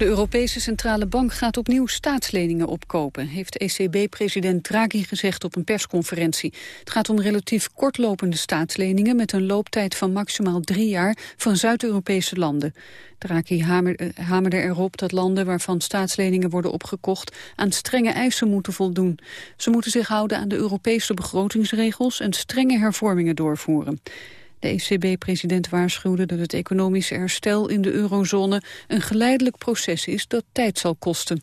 De Europese Centrale Bank gaat opnieuw staatsleningen opkopen... heeft ECB-president Draghi gezegd op een persconferentie. Het gaat om relatief kortlopende staatsleningen... met een looptijd van maximaal drie jaar van Zuid-Europese landen. Draghi hamerde erop dat landen waarvan staatsleningen worden opgekocht... aan strenge eisen moeten voldoen. Ze moeten zich houden aan de Europese begrotingsregels... en strenge hervormingen doorvoeren. De ECB-president waarschuwde dat het economische herstel in de eurozone een geleidelijk proces is dat tijd zal kosten.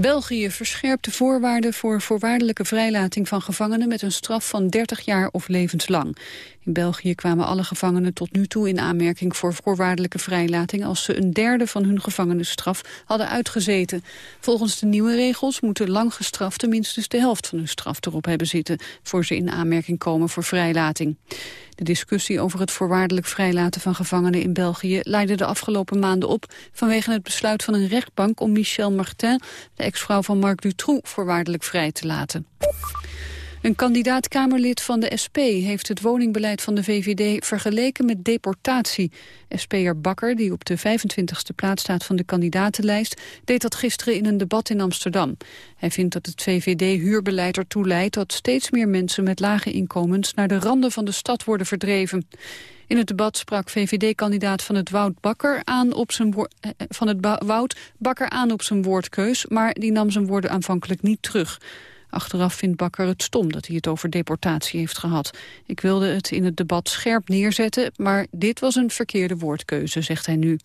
België verscherpt de voorwaarden voor voorwaardelijke vrijlating van gevangenen met een straf van 30 jaar of levenslang. In België kwamen alle gevangenen tot nu toe in aanmerking voor voorwaardelijke vrijlating als ze een derde van hun gevangenisstraf hadden uitgezeten. Volgens de nieuwe regels moeten lang gestraften minstens de helft van hun straf erop hebben zitten voor ze in aanmerking komen voor vrijlating. De discussie over het voorwaardelijk vrijlaten van gevangenen in België leidde de afgelopen maanden op vanwege het besluit van een rechtbank om Michel Martin, de ex-vrouw van Marc Dutroux, voorwaardelijk vrij te laten. Een kandidaat-Kamerlid van de SP heeft het woningbeleid van de VVD vergeleken met deportatie. SP'er Bakker, die op de 25e plaats staat van de kandidatenlijst, deed dat gisteren in een debat in Amsterdam. Hij vindt dat het VVD-huurbeleid ertoe leidt dat steeds meer mensen met lage inkomens naar de randen van de stad worden verdreven. In het debat sprak VVD-kandidaat van het Woud Bakker aan op zijn eh, eh, van het Woud Bakker aan op zijn woordkeus, maar die nam zijn woorden aanvankelijk niet terug. Achteraf vindt Bakker het stom dat hij het over deportatie heeft gehad. Ik wilde het in het debat scherp neerzetten, maar dit was een verkeerde woordkeuze, zegt hij nu.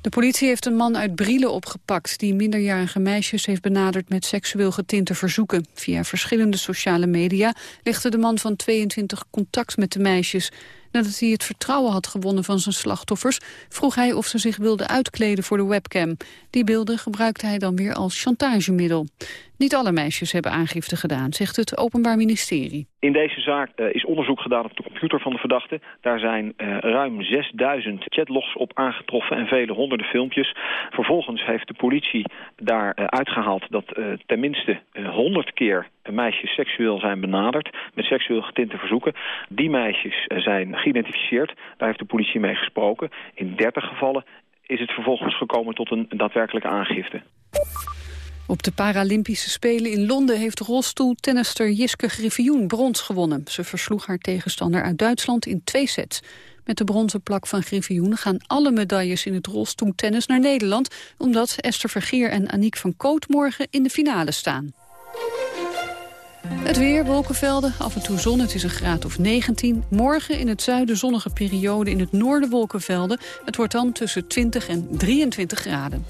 De politie heeft een man uit Brielen opgepakt... die minderjarige meisjes heeft benaderd met seksueel getinte verzoeken. Via verschillende sociale media legde de man van 22 contact met de meisjes. Nadat hij het vertrouwen had gewonnen van zijn slachtoffers... vroeg hij of ze zich wilden uitkleden voor de webcam. Die beelden gebruikte hij dan weer als chantagemiddel. Niet alle meisjes hebben aangifte gedaan, zegt het Openbaar Ministerie. In deze zaak uh, is onderzoek gedaan op de computer van de verdachte. Daar zijn uh, ruim 6000 chatlogs op aangetroffen en vele honderden filmpjes. Vervolgens heeft de politie daar uh, uitgehaald dat tenminste 100 keer meisjes seksueel zijn benaderd met seksueel getinte verzoeken. Die meisjes zijn geïdentificeerd. Daar heeft de politie mee gesproken. In 30 gevallen is het vervolgens gekomen tot een daadwerkelijke aangifte. Op de Paralympische Spelen in Londen heeft rolstoeltennister Jiske Griffioen brons gewonnen. Ze versloeg haar tegenstander uit Duitsland in twee sets. Met de bronzen plak van Griffioen gaan alle medailles in het rolstoeltennis naar Nederland... omdat Esther Vergeer en Aniek van Koot morgen in de finale staan. Het weer, wolkenvelden, af en toe zon, het is een graad of 19. Morgen in het zuiden zonnige periode, in het noorden wolkenvelden. Het wordt dan tussen 20 en 23 graden.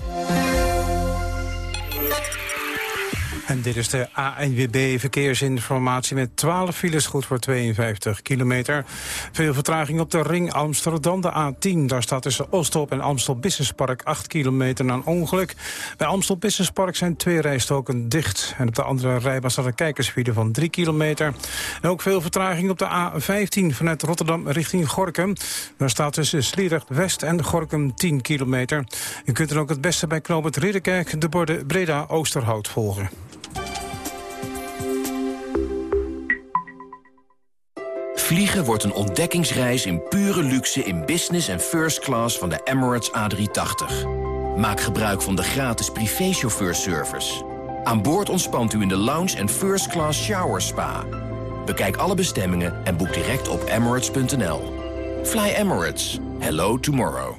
En dit is de ANWB verkeersinformatie met 12 files, goed voor 52 kilometer. Veel vertraging op de ring Amsterdam, de A10. Daar staat tussen Oostop en Amstel Business Park 8 kilometer na een ongeluk. Bij Amstel Business Park zijn twee rijstoken dicht. En op de andere rijbaan staat een kijkersfile van 3 kilometer. En ook veel vertraging op de A15 vanuit Rotterdam richting Gorkum. Daar staat tussen Sliedrecht West en Gorkum 10 kilometer. U kunt er ook het beste bij knooppunt Ridderkerk de borden Breda Oosterhout volgen. Vliegen wordt een ontdekkingsreis in pure luxe in business en first class van de Emirates A380. Maak gebruik van de gratis privéchauffeurservice. Aan boord ontspant u in de lounge en first class shower spa. Bekijk alle bestemmingen en boek direct op emirates.nl. Fly Emirates. Hello tomorrow.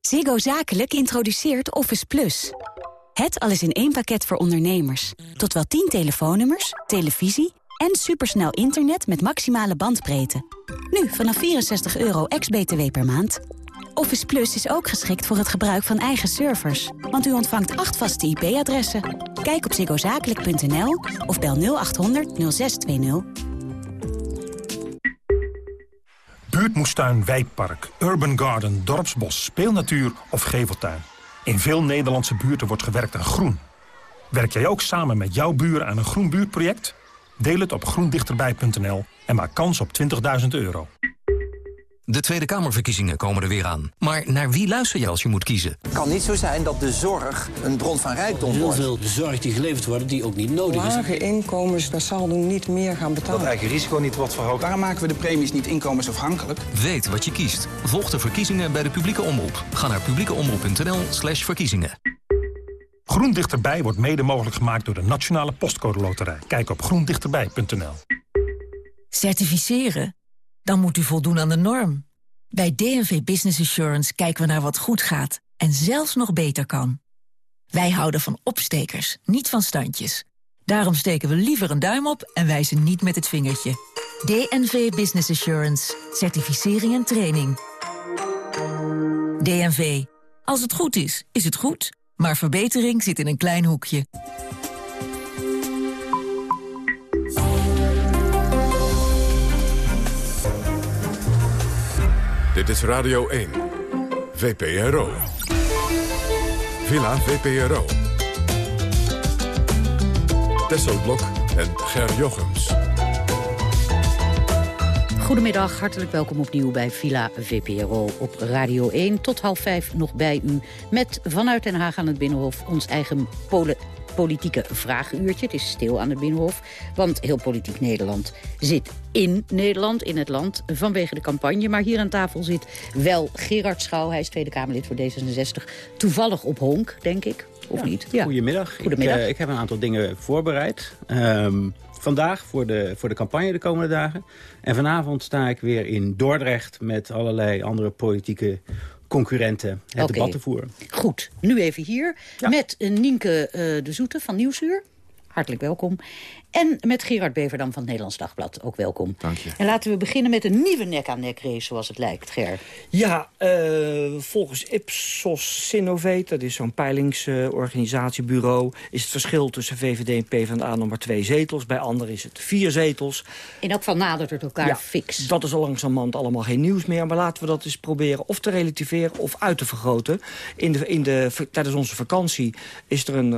Ziggo Zakelijk introduceert Office Plus. Het alles in één pakket voor ondernemers. Tot wel 10 telefoonnummers, televisie en supersnel internet met maximale bandbreedte. Nu vanaf 64 euro ex-BTW per maand. Office Plus is ook geschikt voor het gebruik van eigen servers. Want u ontvangt acht vaste IP-adressen. Kijk op ziggozakelijk.nl of bel 0800 0620. Buurtmoestuin, wijkpark, urban garden, dorpsbos, speelnatuur of geveltuin. In veel Nederlandse buurten wordt gewerkt aan groen. Werk jij ook samen met jouw buren aan een groen buurtproject? Deel het op groendichterbij.nl en maak kans op 20.000 euro. De Tweede Kamerverkiezingen komen er weer aan. Maar naar wie luister je als je moet kiezen? Het kan niet zo zijn dat de zorg een bron van rijkdom wordt. Heel veel zorg die geleverd wordt die ook niet nodig is. Lage inkomens per saldo niet meer gaan betalen. Dat eigen risico niet wordt verhoogd. Daarom maken we de premies niet inkomensafhankelijk. Weet wat je kiest. Volg de verkiezingen bij de publieke omroep. Ga naar publiekeomroep.nl slash verkiezingen. Groen Dichterbij wordt mede mogelijk gemaakt door de Nationale Postcode Loterij. Kijk op groendichterbij.nl. Certificeren? Dan moet u voldoen aan de norm. Bij DNV Business Assurance kijken we naar wat goed gaat en zelfs nog beter kan. Wij houden van opstekers, niet van standjes. Daarom steken we liever een duim op en wijzen niet met het vingertje. DNV Business Assurance. Certificering en training. DNV. Als het goed is, is het goed. Maar verbetering zit in een klein hoekje. Dit is Radio 1. VPRO. Villa VPRO. Tesselblok en Ger Jochems. Goedemiddag, hartelijk welkom opnieuw bij Villa VPRO op Radio 1. Tot half vijf nog bij u met vanuit Den Haag aan het Binnenhof... ons eigen politieke vragenuurtje. Het is stil aan het Binnenhof, want heel politiek Nederland zit in Nederland, in het land, vanwege de campagne. Maar hier aan tafel zit wel Gerard Schouw, hij is Tweede Kamerlid voor D66. Toevallig op honk, denk ik, of niet? Ja. Goedemiddag. Goedemiddag. Ik, uh, ik, heb een aantal dingen voorbereid. Um, vandaag voor de, voor de campagne de komende dagen. En vanavond sta ik weer in Dordrecht met allerlei andere politieke concurrenten het okay. debat te voeren. Goed, nu even hier ja. met Nienke uh, de Zoete van Nieuwsuur. Hartelijk welkom. En met Gerard Beverdam van het Nederlands Dagblad. Ook welkom. Dank je. En laten we beginnen met een nieuwe nek-aan-nek race, zoals het lijkt, Ger. Ja, uh, volgens Ipsos Sinovate, dat is zo'n peilingsorganisatiebureau... Uh, is het verschil tussen VVD en PvdA nog maar twee zetels. Bij anderen is het vier zetels. In elk geval nadert het elkaar ja, fix. Dat is al langzamerhand allemaal geen nieuws meer. Maar laten we dat eens proberen of te relativeren of uit te vergroten. In de, in de, tijdens onze vakantie is er een,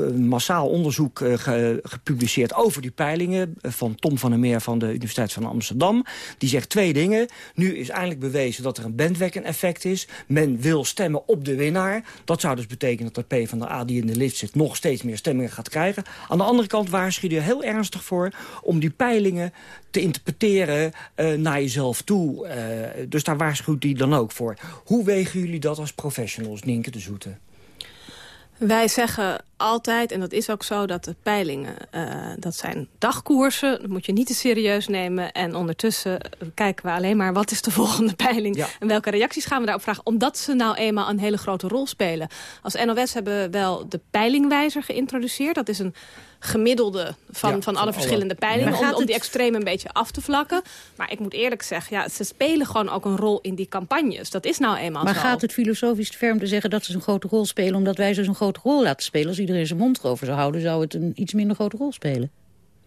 een massaal onderzoek uh, ge, gepubliceerd over die peilingen van Tom van der Meer van de Universiteit van Amsterdam. Die zegt twee dingen. Nu is eindelijk bewezen dat er een bandwagon-effect is. Men wil stemmen op de winnaar. Dat zou dus betekenen dat de PvdA die in de lift zit nog steeds meer stemmingen gaat krijgen. Aan de andere kant waarschuwt je heel ernstig voor om die peilingen te interpreteren uh, naar jezelf toe. Uh, dus daar waarschuwt hij dan ook voor. Hoe wegen jullie dat als professionals, Nienke de Zoete? Wij zeggen altijd, en dat is ook zo, dat de peilingen, uh, dat zijn dagkoersen. Dat moet je niet te serieus nemen. En ondertussen kijken we alleen maar, wat is de volgende peiling? Ja. En welke reacties gaan we daarop vragen? Omdat ze nou eenmaal een hele grote rol spelen. Als NOS hebben we wel de peilingwijzer geïntroduceerd. Dat is een gemiddelde van, ja, van alle verschillende peilingen... Om, om die extremen een beetje af te vlakken. Maar ik moet eerlijk zeggen, ja, ze spelen gewoon ook een rol in die campagnes. Dat is nou eenmaal maar zo. Maar gaat het filosofisch te ver om te zeggen dat ze een grote rol spelen... omdat wij ze een grote rol laten spelen? Als iedereen zijn mond erover zou houden, zou het een iets minder grote rol spelen.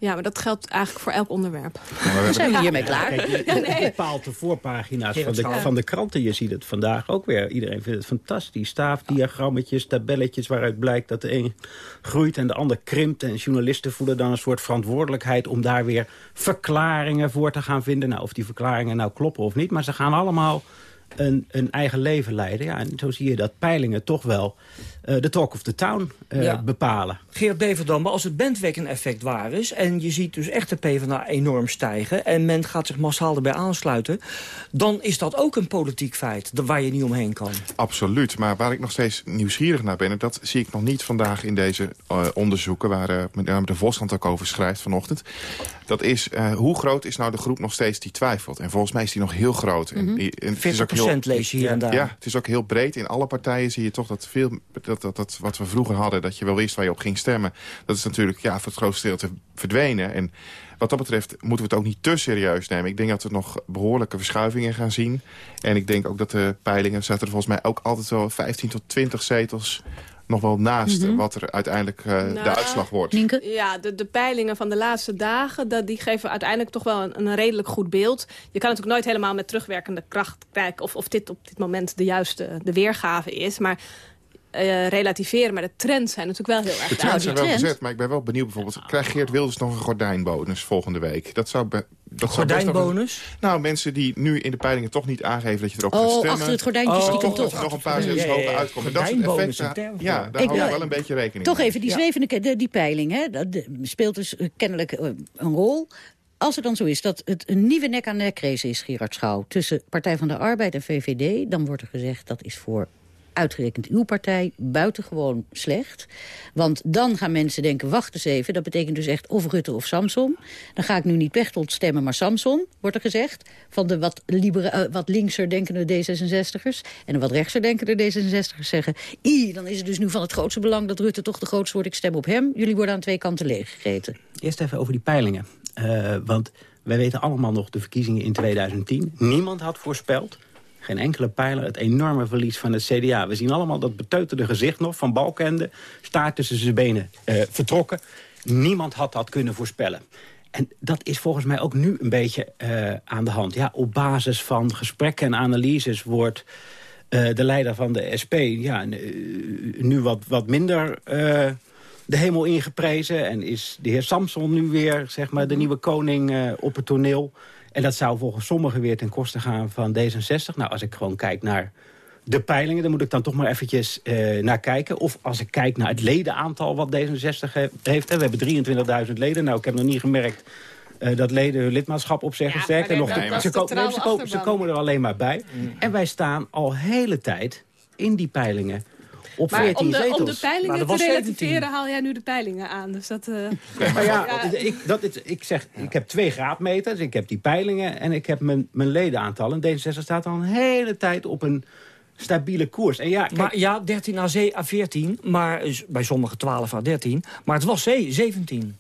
Ja, maar dat geldt eigenlijk voor elk onderwerp. Ja, we zijn we hiermee klaar. Kijk, je, je nee. bepaalt de voorpagina's van de, van de kranten. Je ziet het vandaag ook weer. Iedereen vindt het fantastisch. Staafdiagrammetjes, tabelletjes waaruit blijkt dat de een groeit en de ander krimpt. En journalisten voelen dan een soort verantwoordelijkheid... om daar weer verklaringen voor te gaan vinden. Nou, of die verklaringen nou kloppen of niet. Maar ze gaan allemaal een, een eigen leven leiden. Ja, en zo zie je dat peilingen toch wel de talk of the town uh, ja. bepalen. Geert Beverdam, maar als het bandwagon-effect waar is... en je ziet dus echt de PvdA enorm stijgen... en men gaat zich massaal erbij aansluiten... dan is dat ook een politiek feit waar je niet omheen kan. Absoluut, maar waar ik nog steeds nieuwsgierig naar ben... en dat zie ik nog niet vandaag in deze uh, onderzoeken... waar uh, met name de Vosland ook over schrijft vanochtend... dat is, hoe groot is nou de groep nog steeds die twijfelt? En volgens mij is die nog heel groot. Mm -hmm. en, en 40 het is ook heel, lees je hier en daar. Ja, het is ook heel breed. In alle partijen zie je toch dat veel... Dat, dat, dat, wat we vroeger hadden, dat je wel wist waar je op ging stemmen... dat is natuurlijk ja, voor het grootste deel te verdwenen. En wat dat betreft moeten we het ook niet te serieus nemen. Ik denk dat we nog behoorlijke verschuivingen gaan zien. En ik denk ook dat de peilingen zaten er volgens mij ook altijd wel 15 tot 20 zetels nog wel naast mm -hmm. wat er uiteindelijk uh, nou, de uitslag wordt. Nienke? Ja, de, de peilingen van de laatste dagen... Dat, die geven uiteindelijk toch wel een, een, redelijk goed beeld. Je kan natuurlijk nooit helemaal met terugwerkende kracht kijken... of, of dit op dit moment de juiste de weergave is. Maar uh, relativeren. Maar de trends zijn natuurlijk wel heel erg De trends zijn wel gezet, maar ik ben wel benieuwd bijvoorbeeld... krijgt Geert Wilders nog een gordijnbonus volgende week? Dat zou... Dat gordijnbonus? nou, mensen die nu in de peilingen toch niet aangeven dat je erop oh, gaat stemmen... achter het gordijntje oh, stiekem toch. nog een paar zetels hoger uitkomen. Dat soort effecten, ja, daar hou ik wel een beetje rekening Toch even, die zwevende die peiling, hè, dat speelt dus eh, kennelijk eh, een rol als het dan zo is dat het een nieuwe nek-aan-nek race is, Gerard Schouw... tussen Partij van de Arbeid en VVD... dan wordt er gezegd dat is voor uitgerekend uw partij buitengewoon slecht. Want dan gaan mensen denken, wacht eens even... dat betekent dus echt of Rutte of Samson. Dan ga ik nu niet Pechtold stemmen, maar Samson, wordt er gezegd. Van de wat, uh, wat linkser denkende D66'ers. En de wat rechtser denkende D66'ers zeggen... i, dan is het dus nu van het grootste belang dat Rutte toch de grootste wordt. Ik stem op hem. Jullie worden aan twee kanten leeggegeten. Eerst even over die peilingen. Uh, want wij weten allemaal nog de verkiezingen in 2010. Niemand had voorspeld geen enkele pijler het enorme verlies van het CDA. We zien allemaal dat beteuterde gezicht nog van Balkende... staart tussen zijn benen uh, vertrokken. Niemand had dat kunnen voorspellen. En dat is volgens mij ook nu een beetje uh, aan de hand. Ja, op basis van gesprekken en analyses wordt uh, de leider van de SP... Ja, nu wat, wat minder de hemel ingeprezen. En is de heer Samson nu weer zeg maar, de mhm. nieuwe koning op het toneel... En dat zou volgens sommigen weer ten koste gaan van D66. Nou, als ik gewoon kijk naar de peilingen, daar moet ik dan toch maar eventjes uh, naar kijken. Of als ik kijk naar het ledenaantal wat D66 heeft. Hè. We hebben 23.000 leden. Nou, ik heb nog niet gemerkt uh, dat leden hun lidmaatschap opzeggen. Ja, Sterker nog, ze, ze, ze, komen er alleen maar bij. Mm. En wij staan al hele tijd in die peilingen op maar 14 om de, zetels. Om de peilingen te relativeren haal jij nu de peilingen aan. Dus dat, uh... maar ja, Ik, dat is, ik zeg, ik heb twee graadmeters, ik heb die peilingen en ik heb mijn, mijn ledenaantal. En D66 staat al een hele tijd op een stabiele koers. En ja, maar, ja, 13 à 14, maar bij sommigen 12 à 13. Maar het was 17.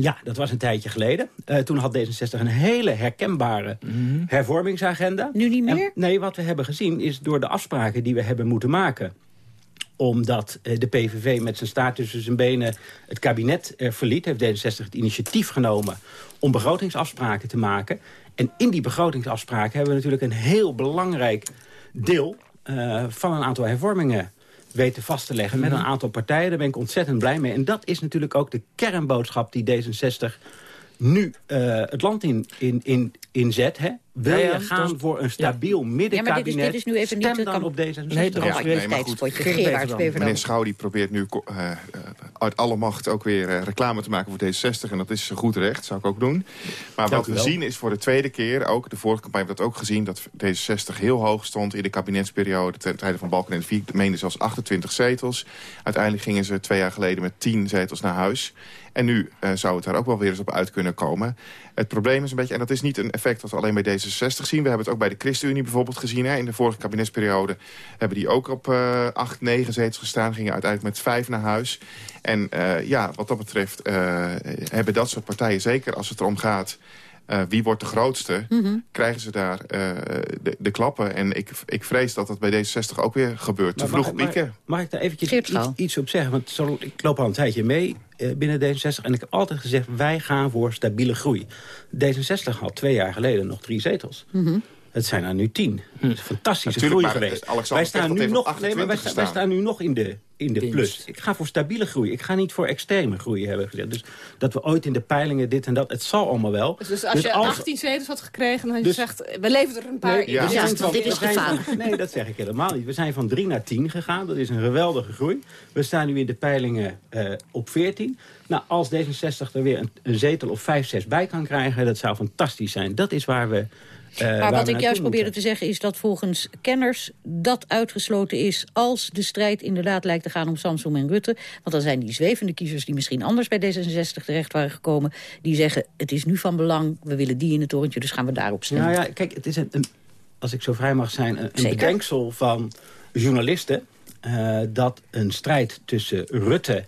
Ja, dat was een tijdje geleden. Uh, toen had D66 een hele herkenbare mm hervormingsagenda. Nu niet meer? nee, wat we hebben gezien is door de afspraken die we hebben moeten maken omdat eh, de PVV met zijn staart tussen zijn benen het kabinet verliet... heeft D66 het initiatief genomen om begrotingsafspraken te maken. En in die begrotingsafspraken hebben we natuurlijk een heel belangrijk deel... Uh, van een aantal hervormingen weten vast te leggen met een mhm. aantal partijen. Daar ben ik ontzettend blij mee. En dat is natuurlijk ook de kernboodschap die D66 nu uh, het land in, in, in, inzet. Hè? Wil je gaan voor een stabiel middenkabinet? Ja, maar dit is, dit is nu even niet... dan op deze nee, ja, nee, maar goed. Meneer Schouw die probeert nu uh, uit alle macht ook weer uh, reclame te maken voor D66. En dat is goed recht, zou ik ook doen. Maar wat we zien is voor de tweede keer, ook de vorige campagne hebben we dat ook gezien... dat D66 heel hoog stond in de kabinetsperiode... ten tijde van Balken en Vier, meende zelfs 28 zetels. Uiteindelijk gingen ze twee jaar geleden met 10 zetels naar huis. En nu uh, zou het daar ook wel weer eens op uit kunnen komen. Het probleem is een beetje, en dat is niet een effect dat we alleen bij D66 zien. We hebben het ook bij de ChristenUnie bijvoorbeeld gezien. Hè. In de vorige kabinetsperiode hebben die ook op uh, 8, 9 zetels gestaan. Gingen uiteindelijk met 5 naar huis. En uh, ja, wat dat betreft uh, hebben dat soort partijen, zeker als het erom gaat... Uh, wie wordt de grootste, mm -hmm. krijgen ze daar uh, de, de, klappen. En ik, ik vrees dat dat bij D66 ook weer gebeurt. Te vroeg pieken. Mag ik daar eventjes iets, iets, op zeggen? Want zo, ik loop al een tijdje mee uh, binnen D66. En ik heb altijd gezegd, wij gaan voor stabiele groei. D66 had twee jaar geleden nog drie zetels. Mm -hmm. Het zijn er nu tien. Hm. Fantastische groei geweest. wij staan, nu nog, nee, maar wij, wij, staan nu nog in de, in de plus. Ik ga voor stabiele groei. Ik ga niet voor extreme groei, hebben gezegd. Dus dat we ooit in de peilingen dit en dat, het zal allemaal wel. Dus, dus als dus je 18 zetels had gekregen, dan had je dus, gezegd, we leveren er een paar nee, ja. Dus van, dit is gevaarlijk. Nee, dat zeg ik helemaal niet. We zijn van 3 naar 10 gegaan. Dat is een geweldige groei. We staan nu in de peilingen uh, op 14. Nou, als D66 er weer een, een zetel of 5, 6 bij kan krijgen, dat zou fantastisch zijn. Dat is waar we uh, maar wat ik juist probeerde te zeggen is dat volgens kenners dat uitgesloten is... als de strijd inderdaad lijkt te gaan om Samsung en Rutte. Want dan zijn die zwevende kiezers die misschien anders bij D66 terecht waren gekomen... die zeggen het is nu van belang, we willen die in het torentje, dus gaan we daarop stemmen. Nou ja, kijk, het is een, als ik zo vrij mag zijn, een, bedenksel van journalisten... Uh, dat een strijd tussen Rutte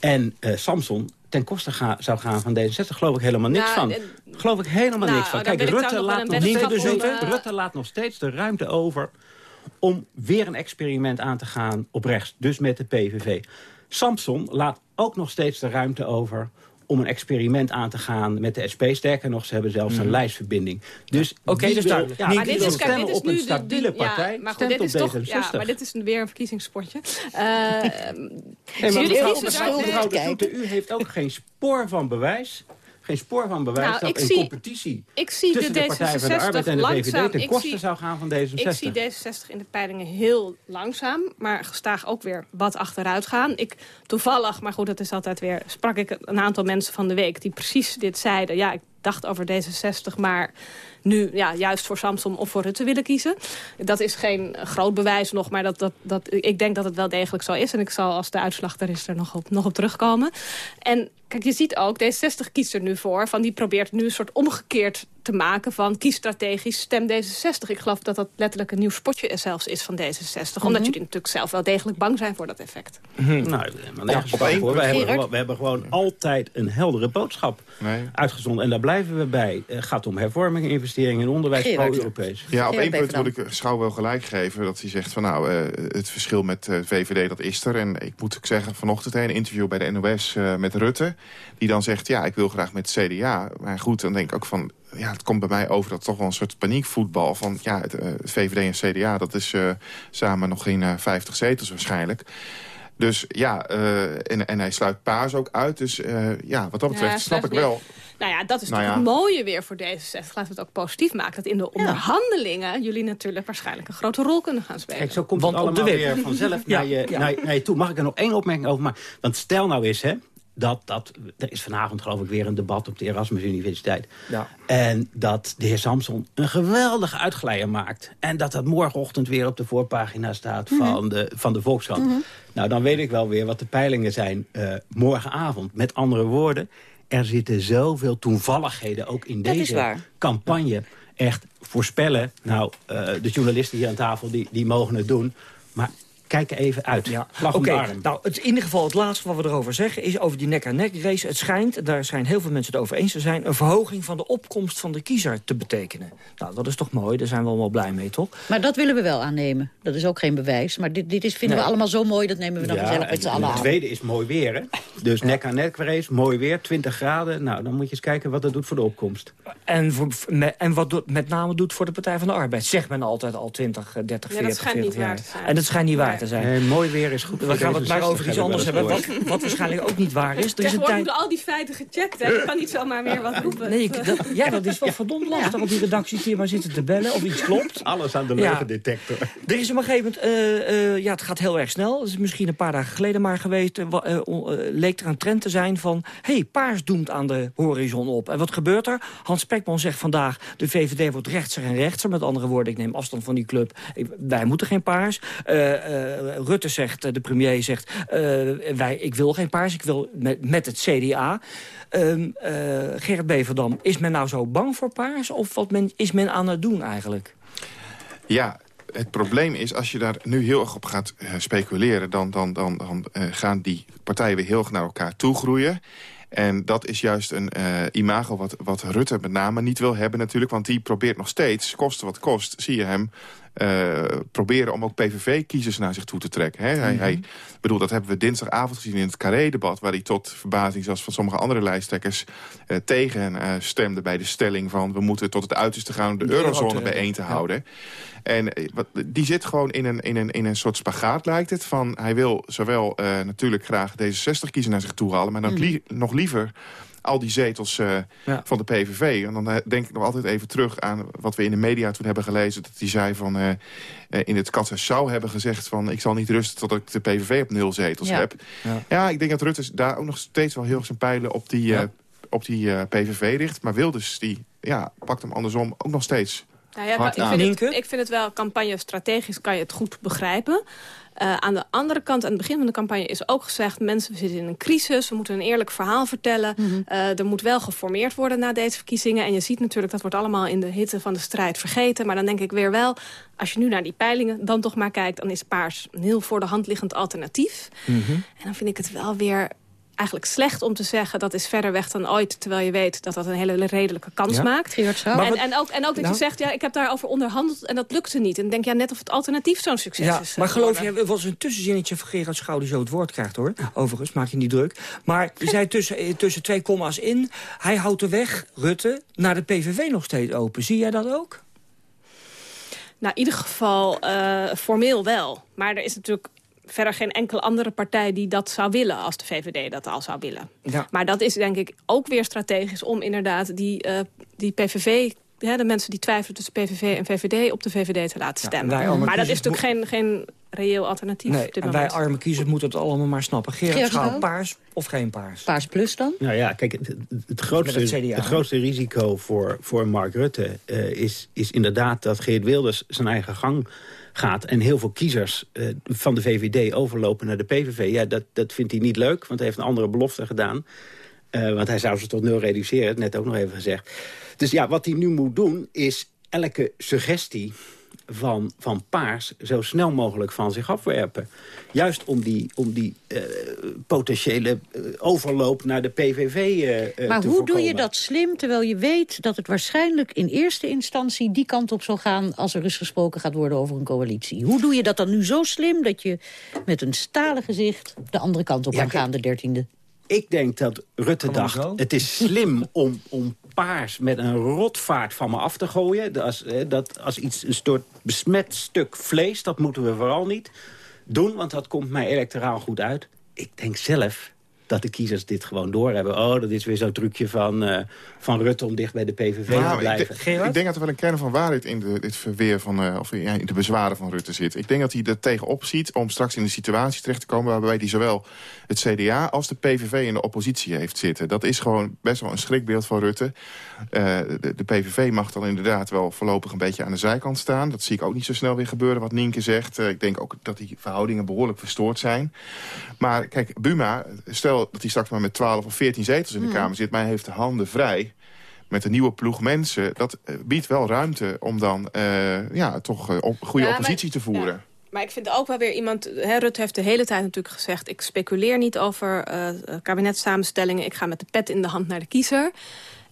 en uh, Samson ten koste ga, zou gaan van D66, geloof ik helemaal niks nou, van. Geloof ik helemaal nou, niks van. Kijk, Rutte laat, nog steeds, Rutte laat nog steeds de ruimte over om weer een experiment aan te gaan op rechts. Dus met de PVV. Samson laat ook nog steeds de ruimte over om een experiment aan te gaan met de SP. Sterker nog, ze hebben zelfs een lijstverbinding. Dus Oké, dus duidelijk. Ja, maar dit is, kijk, dit is op een nu de- stabiele de, partij, ja, maar goed, dit is toch, D66. ja, maar dit is weer een verkiezingssportje. Uh, Nee, maar jullie mevrouw, mevrouw daar- u heeft ook geen spoor van bewijs. Geen spoor van bewijs Nou, dat ik een zie- competitie ik zie tussen de de, Partij van de Arbeid en de langzaam. VVD ten Ik koste zie- zou gaan van D66. Ik zie D66 in de peilingen heel langzaam, maar gestaag ook weer wat achteruit gaan. Ik toevallig, maar goed, dat is altijd weer, sprak ik een aantal mensen van de week die precies dit zeiden. Ja, ik dacht over D66, maar nu ja, juist voor Samson of voor Rutte willen kiezen. Dat is geen groot bewijs nog, maar dat, dat, dat, ik denk dat het wel degelijk zo is. En ik zal als de uitslag er is er nog op, nog op terugkomen. En kijk, je ziet ook, D66 kiest er nu voor. Van die probeert nu een soort omgekeerd te maken van kies strategisch, stem D66. Ik geloof dat dat letterlijk een nieuw spotje zelfs is van D66. Omdat jullie natuurlijk zelf wel degelijk bang zijn voor dat effect. Nou, maar nergens op bang één voor. Wij hebben, Gerard? gewoon- we hebben gewoon altijd een heldere boodschap Nee. uitgezonden. En daar blijven we bij. Het gaat om hervormingen, investeringen in onderwijs, pro-Europees. Ja, op Gerard één punt wil Beverdam. ik Schouw wel gelijk geven. Dat hij zegt van nou, eh, het verschil met eh VVD, dat is er. En ik moet ook zeggen, vanochtend een interview bij de NOS eh, met Rutte. Die dan zegt, ja, ik wil graag met CDA. Maar goed, dan denk ik ook van... Ja, het komt bij mij over dat toch wel een soort paniekvoetbal. Van ja, het, eh, het VVD en CDA, dat is eh, samen nog geen eh, 50 zetels waarschijnlijk. Dus ja, eh, en, en hij sluit Paas ook uit. Dus eh, ja, wat dat betreft Ja, snap ik wel. Nou ja, dat is Nou natuurlijk ja. het mooie weer voor D66. Laten we het ook positief maken. Dat in de onderhandelingen jullie natuurlijk waarschijnlijk een grote rol kunnen gaan spelen. Kijk, zo komt Want het allemaal weer vanzelf Ja, naar, je, ja. naar, je- naar je toe. Mag ik er nog één opmerking over maken? Want stel nou eens, hè, dat, dat, er is vanavond geloof ik weer een debat op de Erasmus Universiteit. Ja. En dat de heer Samson een geweldige uitglijder maakt. En dat dat morgenochtend weer op de voorpagina staat van, de, van de Volkskrant. Nou, dan weet ik wel weer wat de peilingen zijn eh, morgenavond. Met andere woorden, er zitten zoveel toevalligheden ook in Dat deze campagne. Echt voorspellen. Nou, eh, de journalisten hier aan tafel die, die mogen het doen. Kijk even uit. Ja. Oké, nou, het, in ieder geval het laatste wat we erover zeggen... is over die nek-aan-nek race. Het schijnt, daar zijn heel veel mensen het over eens te zijn... een verhoging van de opkomst van de kiezer te betekenen. Nou, dat is toch mooi, daar zijn we allemaal blij mee, toch? Maar dat willen we wel aannemen. Dat is ook geen bewijs. Maar dit, dit is, vinden Nee. we allemaal zo mooi, dat nemen we dan gezellig met z'n allen Het aan. tweede is mooi weer, hè? Dus nek aan nek race, mooi weer, 20 graden. Nou, dan moet je eens kijken wat dat doet voor de opkomst. En, voor, me- en wat doet- met name doet voor de Partij van de Arbeid. Zegt men altijd al 20, eh, 30, Ja, dat 40, schijnt 40 niet jaar. waar te zijn. En dat schijnt niet waar te zijn. Nee, mooi weer is goed We gaan het maar D66, over iets anders hebben. Wat, wat waarschijnlijk ook niet waar is. Er is een tijd... al die feiten gecheckt. Hè? Je kan niet zomaar meer wat roepen. Nee, ik- dat, ja, dat is wel verdomd lastig op die redacties die maar zitten te bellen of iets klopt. Alles aan de Ja. leugendetector. Er is op een gegeven moment, eh, eh, ja, het gaat heel erg snel. Het is misschien een paar dagen geleden maar geweest. eh, leek er een trend te zijn van, hey, paars doemt aan de horizon op. En wat gebeurt er? Hans Spekman zegt vandaag, de VVD wordt rechtser en rechtser. Met andere woorden, ik neem afstand van die club. Ik- wij moeten geen paars. Eh, eh, Rutte zegt, eh, de premier zegt, eh, wij, ik wil geen paars. Ik wil met, met het CDA. Ehm eh, Gerrit Beverdam, is men nou zo bang voor paars? Of wat men, is men aan het doen eigenlijk? Ja, het probleem is, als je daar nu heel erg op gaat eh, speculeren... dan, dan, dan, dan eh, gaan die partijen weer heel erg naar elkaar toe groeien. En dat is juist een eh, imago wat, wat Rutte met name niet wil hebben natuurlijk. Want die probeert nog steeds, koste wat kost, zie je hem... eh, proberen om ook PVV-kiezers naar zich toe te trekken. Hè? Hij, hij, bedoel, dat hebben we dinsdagavond gezien in het Carré-debat... waar hij tot verbazing, zoals van sommige andere lijsttrekkers... eh, tegen eh, stemde bij de stelling van... we moeten tot het uiterste gaan om de, De eurozone euro bijeen te ja. houden. En wat, die zit gewoon in een, in, een, in een soort spagaat, lijkt het. Van, hij wil zowel natuurlijk graag D66 kiezen naar zich toe halen... maar dan li- nog liever al die zetels eh, Ja. van de PVV. En dan eh, denk ik nog altijd even terug aan wat we in de media toen hebben gelezen. Dat hij zei van eh, in het kat zou hebben gezegd van... ik zal niet rusten tot ik de PVV op nul zetels Ja. heb. Ja. Ja. ik denk dat Rutte daar ook nog steeds wel heel erg zijn pijlen op die, Ja. op die PVV richt. Maar Wilders, die ja, pakt hem andersom ook nog steeds. Nou ja, ik, vind het, ik vind het wel, campagne strategisch kan je het goed begrijpen. Eh, aan de andere kant, aan het begin van de campagne is ook gezegd... mensen, we zitten in een crisis, we moeten een eerlijk verhaal vertellen. Eh, er moet wel geformeerd worden na deze verkiezingen. En je ziet natuurlijk, dat wordt allemaal in de hitte van de strijd vergeten. Maar dan denk ik weer wel, als je nu naar die peilingen dan toch maar kijkt... dan is paars een heel voor de hand liggend alternatief. En dan vind ik het wel weer eigenlijk slecht om te zeggen... dat is verder weg dan ooit, terwijl je weet dat dat een hele redelijke kans Ja. maakt. En, en, ook, en ook dat Nou. je zegt, ja, ik heb daarover onderhandeld en dat lukte niet. En dan denk je ja, net of het alternatief zo'n succes Ja, is. eh, maar geloof je, er was een tussenzinnetje van Gerard Schouw die zo het woord krijgt hoor. Overigens, maak je niet druk. Maar je zei tussen, eh, tussen twee komma's in, hij houdt de weg, Rutte, naar de PVV nog steeds open. Zie jij dat ook? Nou, in ieder geval eh, formeel wel. Maar er is natuurlijk verder geen enkele andere partij die dat zou willen... als de VVD dat al zou willen. Ja. Maar dat is denk ik ook weer strategisch om inderdaad die, eh, die PVV... Ja, de mensen die twijfelen tussen PVV en VVD op de VVD te laten stemmen. wij allemaal maar dat is natuurlijk geen, geen reëel alternatief Nee, op dit en wij arme kiezers moeten het allemaal maar snappen. Gerard, Gerard Schouw, Schouw? paars of geen paars? Paars plus dan? Nou ja, kijk, het, het, grootste, Met het CDA. het grootste risico voor, voor Mark Rutte eh, is, is inderdaad dat Geert Wilders zijn eigen gang gaat... en heel veel kiezers eh, van de VVD overlopen naar de PVV. Ja, dat, dat vindt hij niet leuk, want hij heeft een andere belofte gedaan. Eh, want hij zou ze tot nul reduceren, net ook nog even gezegd. Dus ja, wat hij nu moet doen, is elke suggestie van, van Paars zo snel mogelijk van zich afwerpen. Juist om die, om die eh, potentiële eh, overloop naar de PVV eh, eh, Maar te hoe doe je dat slim, terwijl je weet dat het waarschijnlijk in eerste instantie die kant op zal gaan als er eens gesproken gaat worden over een coalitie? Hoe doe je dat dan nu zo slim dat je met een stalen gezicht de andere kant op Ja, kan gaan, de dertiende? Ik denk dat Rutte Gewoon dacht, zo? het is slim om, om paars met een rotvaart van me af te gooien. Als, dat als iets, een soort besmet stuk vlees, dat moeten we vooral niet doen, want dat komt mij electoraal goed uit. Ik denk zelf dat de kiezers dit gewoon doorhebben. Oh, dat is weer zo'n trucje van, eh, van Rutte om dicht bij de PVV Nou, te ik, blijven. denk- ik denk dat er wel een kern van waarheid in de, dit verweer van, eh, of ja, in de bezwaren van Rutte zit. Ik denk dat hij er tegenop ziet om straks in een situatie terecht te komen... waarbij hij zowel het CDA als de PVV in de oppositie heeft zitten. Dat is gewoon best wel een schrikbeeld van Rutte. Eh, de, de PVV mag dan inderdaad wel voorlopig een beetje aan de zijkant staan. Dat zie ik ook niet zo snel weer gebeuren, wat Nienke zegt. Ik denk ook dat die verhoudingen behoorlijk verstoord zijn. Maar kijk, Buma, stel dat hij straks maar met 12 of 14 zetels in de Hmm. Kamer zit... maar hij heeft de handen vrij met een nieuwe ploeg mensen... dat eh, biedt wel ruimte om dan eh, ja, toch eh, op, goede Ja, maar- oppositie te voeren. ja. Maar ik vind ook wel weer iemand... Hè, Rutte heeft de hele tijd natuurlijk gezegd... ik speculeer niet over eh kabinetssamenstellingen. Ik ga met de pet in de hand naar de kiezer.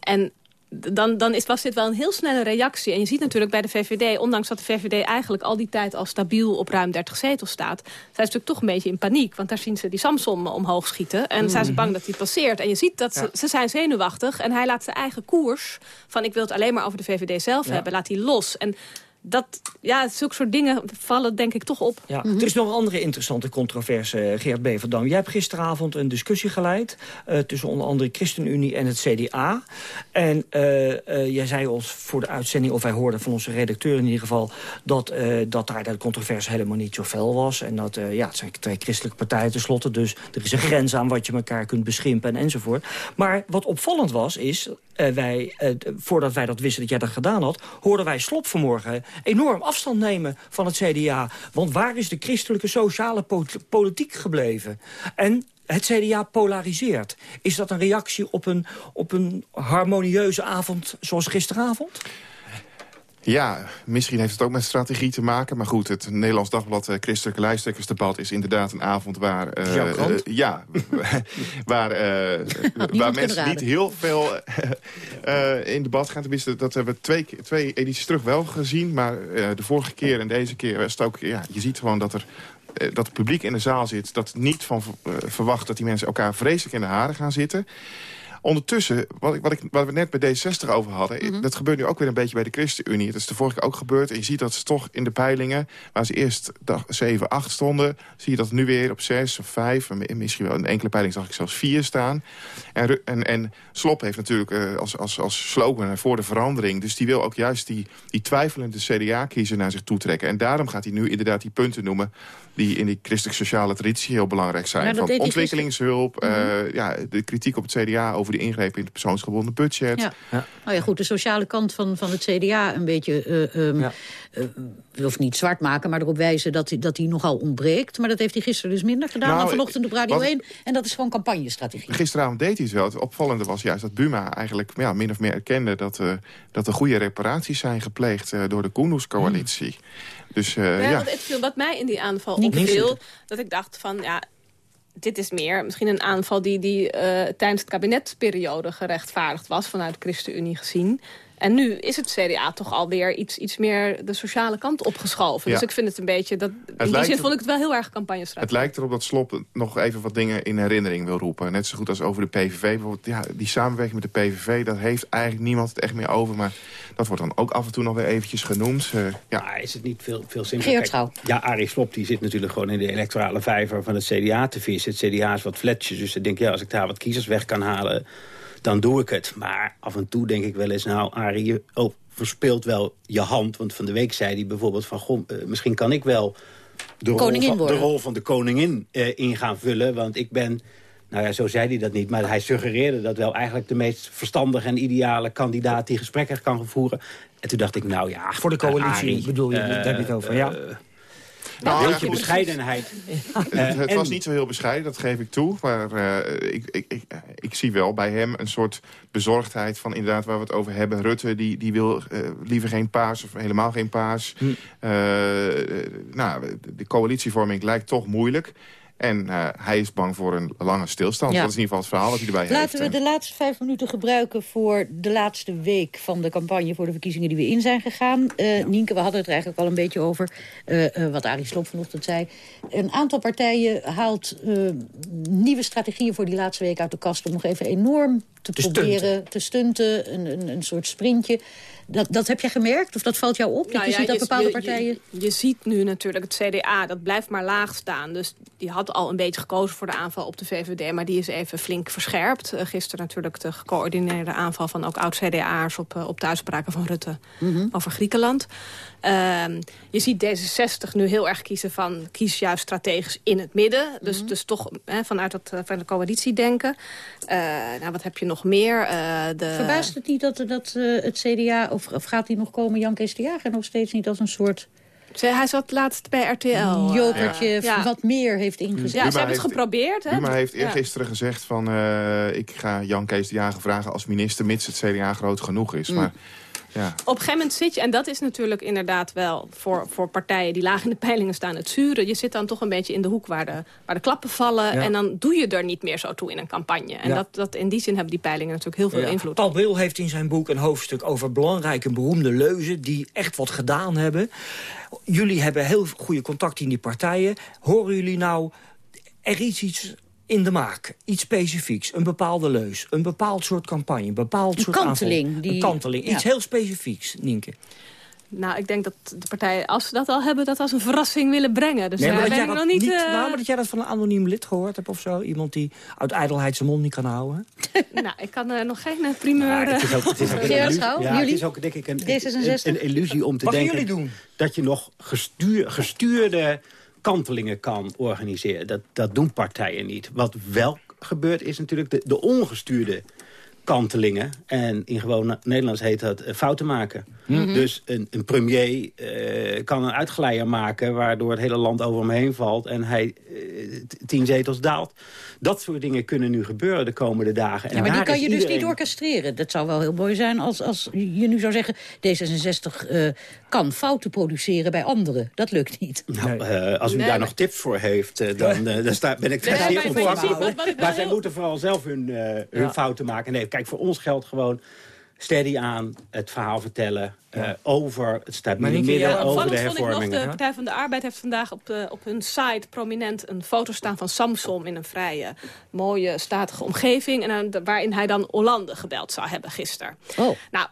En dan, dan is, was dit wel een heel snelle reactie. En je ziet natuurlijk bij de VVD... ondanks dat de VVD eigenlijk al die tijd al stabiel op ruim 30 zetels staat... zijn ze natuurlijk toch een beetje in paniek. Want daar zien ze die Samson omhoog schieten. En zijn ze bang dat hij passeert. En je ziet dat ze, ze zijn zenuwachtig. En hij laat zijn eigen koers van... ik wil het alleen maar over de VVD zelf Ja. hebben, laat hij los. En dat, ja, zulke soort dingen vallen denk ik toch op. Ja, Er is nog een andere interessante controverse, eh, Geert Beverdam. Jij hebt gisteravond een discussie geleid... eh, tussen onder andere ChristenUnie en het CDA. En eh, jij zei ons voor de uitzending, of wij hoorden van onze redacteur in ieder geval... dat, dat daar de controverse helemaal niet zo fel was. En dat, ja, het zijn twee christelijke partijen tenslotte... dus er is een grens aan wat je elkaar kunt beschimpen en enzovoort. Maar wat opvallend was, is... wij, voordat wij dat wisten dat jij dat gedaan had... hoorden wij Slop vanmorgen enorm afstand nemen van het CDA. Want waar is de christelijke sociale po- politiek gebleven? En het CDA polariseert. Is dat een reactie op een, op een harmonieuze avond zoals gisteravond? Ja, misschien heeft het ook met strategie te maken. Maar goed, het Nederlands Dagblad eh, Christelijke Lijsttrekkersdebat... is inderdaad een avond waar... eh, ja, waar, waar mensen niet heel veel in debat gaan. Tenminste, dat hebben we twee, twee edities terug wel gezien. Maar de vorige keer en deze keer was het ook... Ja, je ziet gewoon dat er dat het publiek in de zaal zit... dat niet van verwacht dat die mensen elkaar vreselijk in de haren gaan zitten... Ondertussen, wat, ik, wat, ik, wat we net bij D60 over hadden... dat gebeurt nu ook weer een beetje bij de ChristenUnie. Dat is de vorige keer ook gebeurd. En je ziet dat ze toch in de peilingen... waar ze eerst dag 7, 8 stonden... zie je dat nu weer op 6 of 5... en misschien wel in enkele peiling zag ik zelfs 4 staan. En, en, en Slop heeft natuurlijk eh, als, als, als slogan voor de verandering... dus die wil ook juist die, die twijfelende CDA-kiezer naar zich toe trekken. En daarom gaat hij nu inderdaad die punten noemen... die in die christelijk-sociale traditie heel belangrijk zijn. Van ontwikkelingshulp, eh, ja, de kritiek op het CDA... over de ingrepen in het persoonsgebonden budget. Ja. Nou ja, goed, de sociale kant van, van het CDA een beetje... eh ehm Ja. eh, wil niet zwart maken, maar erop wijzen dat, die- dat die nogal ontbreekt. Maar dat heeft hij gisteren dus minder gedaan Nou, dan vanochtend op Radio wat- 1. En dat is gewoon campagnestrategie. Gisteravond deed hij het wel. Het opvallende was juist dat Buma eigenlijk ja, min of meer erkende... dat, eh, dat er goede reparaties zijn gepleegd eh, door de Koenhoes-coalitie. Dus eh, Ja, ja, Wat, het viel- wat mij in die aanval Niet opviel, dat ik dacht van... ja dit is meer misschien een aanval die, die uh, tijdens het kabinetperiode gerechtvaardigd was... vanuit de ChristenUnie gezien. En nu is het CDA toch alweer iets, iets meer de sociale kant opgeschoven. Dus ik vind het een beetje... Dat, in die zin vond ik het wel heel erg campagnestrategie. Het lijkt erop dat Slop nog even wat dingen in herinnering wil roepen. Net zo goed als over de PVV. Bijvoorbeeld, ja, die samenwerking met de PVV, daar heeft eigenlijk niemand het echt meer over. Maar dat wordt dan ook af en toe nog weer eventjes genoemd. Uh, ja. Maar is het niet veel, veel simpeler? Ja, Arie Slop die zit natuurlijk gewoon in de electorale vijver van het CDA te vissen. Het CDA is wat fletjes, dus ik denk, ja, als ik daar wat kiezers weg kan halen dan doe ik het. Maar af en toe denk ik wel eens, nou Arie, je oh, verspeelt wel je hand. Want van de week zei hij bijvoorbeeld van, goh, uh, misschien kan ik wel de, rol van, de rol van, de koningin uh, in gaan vullen. Want ik ben, nou ja, zo zei hij dat niet. Maar hij suggereerde dat wel eigenlijk de meest verstandige en ideale kandidaat die gesprekken kan voeren. En toen dacht ik, nou ja... Voor de coalitie Arie, bedoel je, daar heb je het over, ja. Nou, een beetje bescheidenheid. het, het was niet zo heel bescheiden, dat geef ik toe. Maar uh, ik, ik, ik, ik, zie wel bij hem een soort bezorgdheid van inderdaad waar we het over hebben. Rutte die, die wil uh, liever geen paas of helemaal geen paas. Hm. Uh, nou, de coalitievorming lijkt toch moeilijk. En uh, hij is bang voor een lange stilstand. Dat is in ieder geval het verhaal dat hij erbij Laten heeft. Laten we de laatste vijf minuten gebruiken voor de laatste week van de campagne voor de verkiezingen die we in zijn gegaan. Uh, ja. Nienke, we hadden het er eigenlijk al een beetje over, uh, wat Arie Slob vanochtend zei. Een aantal partijen haalt nieuwe strategieën voor die laatste week uit de kast om nog even enorm te, te proberen stunten. te stunten, een, een, een soort sprintje. Dat, dat heb je gemerkt? Of dat valt jou op? Nou dat je ja, ziet dat je, bepaalde je, partijen... Je, je, ziet nu natuurlijk het CDA, dat blijft maar laag staan. Dus die had al een beetje gekozen voor de aanval op de VVD... maar die is even flink verscherpt. Uh, gisteren natuurlijk de gecoördineerde aanval van ook oud-CDA'ers... op, uh, op thuisspraken van Rutte mm -hmm. over Griekenland. Uh, je ziet D66 nu heel erg kiezen van... kies juist strategisch in het midden. Mm -hmm. dus, dus toch hè, vanuit dat, van de coalitie denken. nou, wat heb je nog meer? de... Verbaast het niet dat, dat het CDA... Of, of, gaat hij nog komen, Jan Kees de Jager, nog steeds niet als een soort... Hij zat laatst bij RTL. Jokertje ja. wat meer heeft ingezet. Ja, ze hebben het geprobeerd. Hè? Buma heeft eergisteren ja. gezegd van... Uh, ik ga Jan Kees de Jager vragen als minister... mits het CDA groot genoeg is. Mm. Maar ja. Op een gegeven moment zit je, en dat is natuurlijk inderdaad wel voor, voor partijen die laag in de peilingen staan het zuren. Je zit dan toch een beetje in de hoek waar de, waar de klappen vallen. Ja. En dan doe je er niet meer zo toe in een campagne. En ja. dat, dat, in die zin hebben die peilingen natuurlijk heel veel invloed. Paul Bril heeft in zijn boek een hoofdstuk over belangrijke beroemde leuzen die echt wat gedaan hebben. Jullie hebben heel goede contacten in die partijen. Horen jullie nou er iets, iets in de maak. Iets specifieks. Een bepaalde leus. Een bepaald soort campagne. Een bepaald een soort kanteling. Aanval. Die... Een kanteling. Iets ja. heel specifieks, Nienke. Nou, ik denk dat de partijen, als ze dat al hebben, dat als een verrassing willen brengen. Dus nee, maar daar dat ben jij ik dat nog niet... niet uh... nou, maar dat jij dat van een anoniem lid gehoord hebt of zo? Iemand die uit ijdelheid zijn mond niet kan houden? nou, ik kan er nog geen uh, primeur... Ja, het is ook, het is ook, een, illusie, ja, het is ook denk ik, een, een, een illusie om te Wat denken... jullie doen? dat je nog gestuur, gestuurde kantelingen kan organiseren. Dat, dat doen partijen niet. Wat wel gebeurt is natuurlijk de, de ongestuurde kantelingen. En in gewoon Nederlands heet dat uh, fouten maken. Mm -hmm. Dus een, een premier uh, kan een uitgeleier maken... waardoor het hele land over hem heen valt... en hij uh, tien zetels daalt. Dat soort dingen kunnen nu gebeuren de komende dagen. En ja, maar die kan je iedereen... dus niet orchestreren. Dat zou wel heel mooi zijn als, als je nu zou zeggen... D66 uh, kan fouten produceren bij anderen. Dat lukt niet. Nou, nee. als u nee, daar maar... nog tips voor heeft, dan, dan sta, ben ik daar nee, zeer ontvankelijk. Maar, maar zij moeten vooral zelf hun, hun ja. fouten maken. Nee, kijk, voor ons geldt gewoon steady aan, het verhaal vertellen ja. uh, over het stabiele midden, ja, over de hervormingen. Nog, de Partij van de Arbeid heeft vandaag op, de, op hun site prominent een foto staan van Samsom in een vrije, mooie, statige omgeving. En, uh, waarin hij dan Hollande gebeld zou hebben gisteren. Oh. Nou,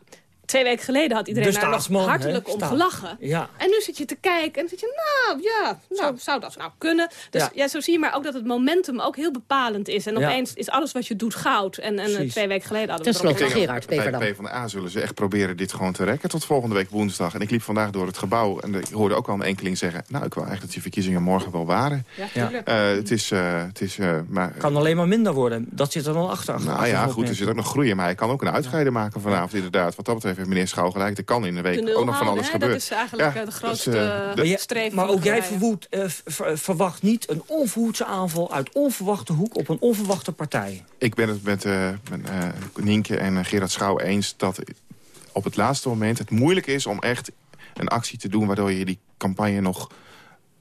Twee weken geleden had iedereen daar nog hartelijk he? om gelachen. Ja. En nu zit je te kijken en dan zit je, nou ja, nou, zou dat nou kunnen? Dus ja. ja. zo zie je maar ook dat het momentum ook heel bepalend is. En opeens is alles wat je doet goud. En, en twee weken geleden hadden we Ten slotte, Gerard Bij de PvdA zullen ze echt proberen dit gewoon te rekken tot volgende week woensdag. En ik liep vandaag door het gebouw en ik hoorde ook al een enkeling zeggen... nou, ik wil eigenlijk dat die verkiezingen morgen wel waren. Ja, uh, het is... Uh, het is uh, maar, kan alleen maar minder worden. Dat zit er dan achter. achter nou ja, goed, er zit ook nog groeien. Maar hij kan ook een uitgeide maken vanavond inderdaad. Wat dat betreft heeft meneer Schouw gelijk. Er kan in de week ook nog van alles gebeuren. Dat is eigenlijk ja, de grootste dus, uh, de, streef. Maar ook jij verwoed, uh, ver, verwacht niet een onverhoedse aanval... uit onverwachte hoek op een onverwachte partij. Ik ben het met, uh, met Nienke en Gerard Schouw eens... dat op het laatste moment het moeilijk is om echt een actie te doen... waardoor je die campagne nog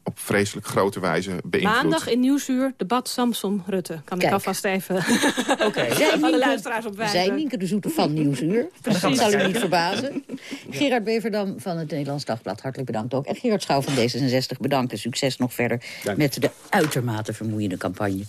op vreselijk grote wijze beïnvloed. Maandag in Nieuwsuur, debat Samson-Rutte. Kan ik alvast even Oké. okay. de luisteraars op wijzen. Zij Nienke de Zoete van Nieuwsuur. Dat zal u niet verbazen. Gerard Beverdam van het Nederlands Dagblad, hartelijk bedankt ook. En Gerard Schouw van D66, bedankt en succes nog verder... met de uitermate vermoeiende campagne.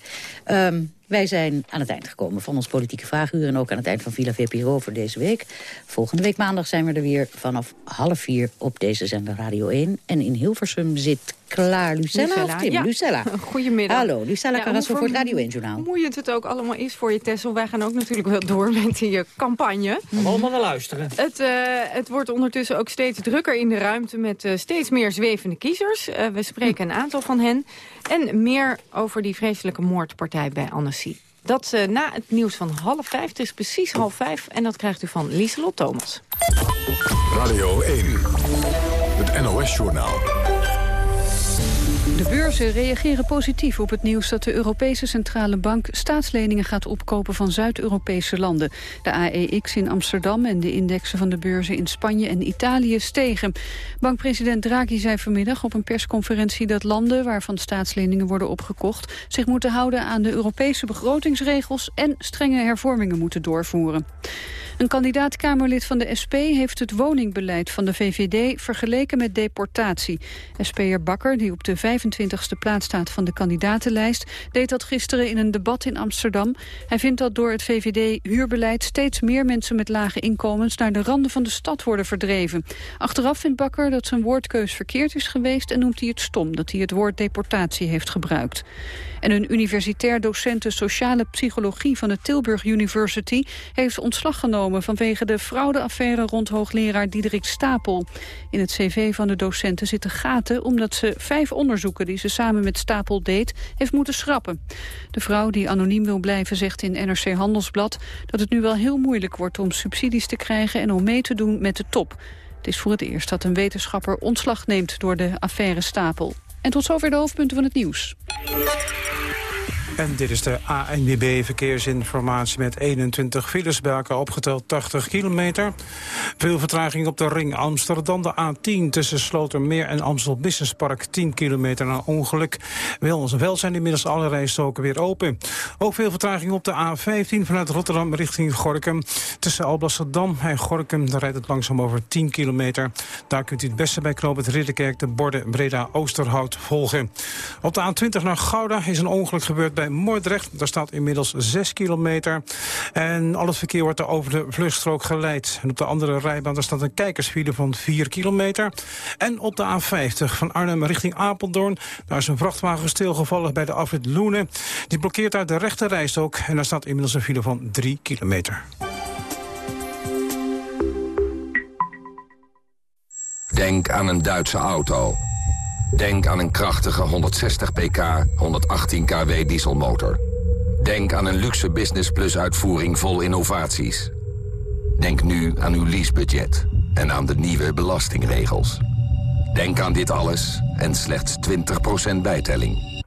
Um, wij zijn aan het eind gekomen van ons politieke vraaguur... en ook aan het eind van Villa VPRO voor deze week. Volgende week maandag zijn we er weer vanaf half vier op deze zender Radio 1. En in Hilversum zit klaar Lucella, Lucella of Tim? Ja. Lucella. Goedemiddag. Hallo, Lucella Ja, Carrasso hoe voor het Radio 1-journaal. vermoeiend het ook allemaal is voor je, Tessel. Wij gaan ook natuurlijk wel door met die eh, campagne. Allemaal naar luisteren. Het, eh, het wordt ondertussen ook steeds drukker in de ruimte... met eh, steeds meer zwevende kiezers. Eh, we spreken een aantal van hen. En meer over die vreselijke moordpartij bij Annecy. Dat eh, na het nieuws van half vijf. Het is precies half vijf. En dat krijgt u van Lieselot Thomas. Radio 1, het NOS-journaal. De beurzen reageren positief op het nieuws dat de Europese Centrale Bank staatsleningen gaat opkopen van Zuid-Europese landen. De AEX in Amsterdam en de indexen van de beurzen in Spanje en Italië stegen. Bankpresident Draghi zei vanmiddag op een persconferentie dat landen waarvan staatsleningen worden opgekocht zich moeten houden aan de Europese begrotingsregels en strenge hervormingen moeten doorvoeren. Een kandidaat-Kamerlid van de SP heeft het woningbeleid van de VVD vergeleken met deportatie. SP'er Bakker, die op de 25e plaats staat van de kandidatenlijst, deed dat gisteren in een debat in Amsterdam. Hij vindt dat door het VVD-huurbeleid steeds meer mensen met lage inkomens naar de randen van de stad worden verdreven. Achteraf vindt Bakker dat zijn woordkeus verkeerd is geweest en noemt hij het stom dat hij het woord deportatie heeft gebruikt. En een universitair docent sociale psychologie van de Tilburg University heeft ontslag genomen vanwege de fraudeaffaire rond hoogleraar Diederik Stapel. In het cv van de docenten zitten gaten omdat ze vijf onderzoeken die ze samen met Stapel deed, heeft moeten schrappen. De vrouw die anoniem wil blijven zegt in NRC Handelsblad dat het nu wel heel moeilijk wordt om subsidies te krijgen en om mee te doen met de top. Het is voor het eerst dat een wetenschapper ontslag neemt door de affaire Stapel. En tot zover de hoofdpunten van het nieuws. En dit is de ANWB verkeersinformatie met 21 files bij opgeteld 80 kilometer. Veel vertraging op de ring Amsterdam, de A10 tussen Slotermeer en Amstel Business Park 10 kilometer na ongeluk. Wel, wel zijn inmiddels alle rijstroken weer open. Ook veel vertraging op de A15 vanuit Rotterdam richting Gorkum. Tussen Alblasserdam en Gorkum daar rijdt het langzaam over 10 kilometer. Daar kunt u het beste bij knoop het Ridderkerk de borden Breda Oosterhout volgen. Op de A20 naar Gouda is een ongeluk gebeurd bij Moordrecht. Daar staat inmiddels 6 kilometer. En al het verkeer wordt er over de vluchtstrook geleid. En op de andere rijbaan daar staat een kijkersfile van 4 kilometer. En op de A50 van Arnhem richting Apeldoorn... daar is een vrachtwagen stilgevallen bij de afrit Loenen. Die blokkeert uit de rechte rijstrook. En daar staat inmiddels een file van 3 kilometer. Denk aan een Duitse auto. Denk aan een krachtige 160 pk, 118 kW dieselmotor. Denk aan een luxe Business Plus uitvoering vol innovaties. Denk nu aan uw leasebudget en aan de nieuwe belastingregels. Denk aan dit alles en slechts 20% bijtelling.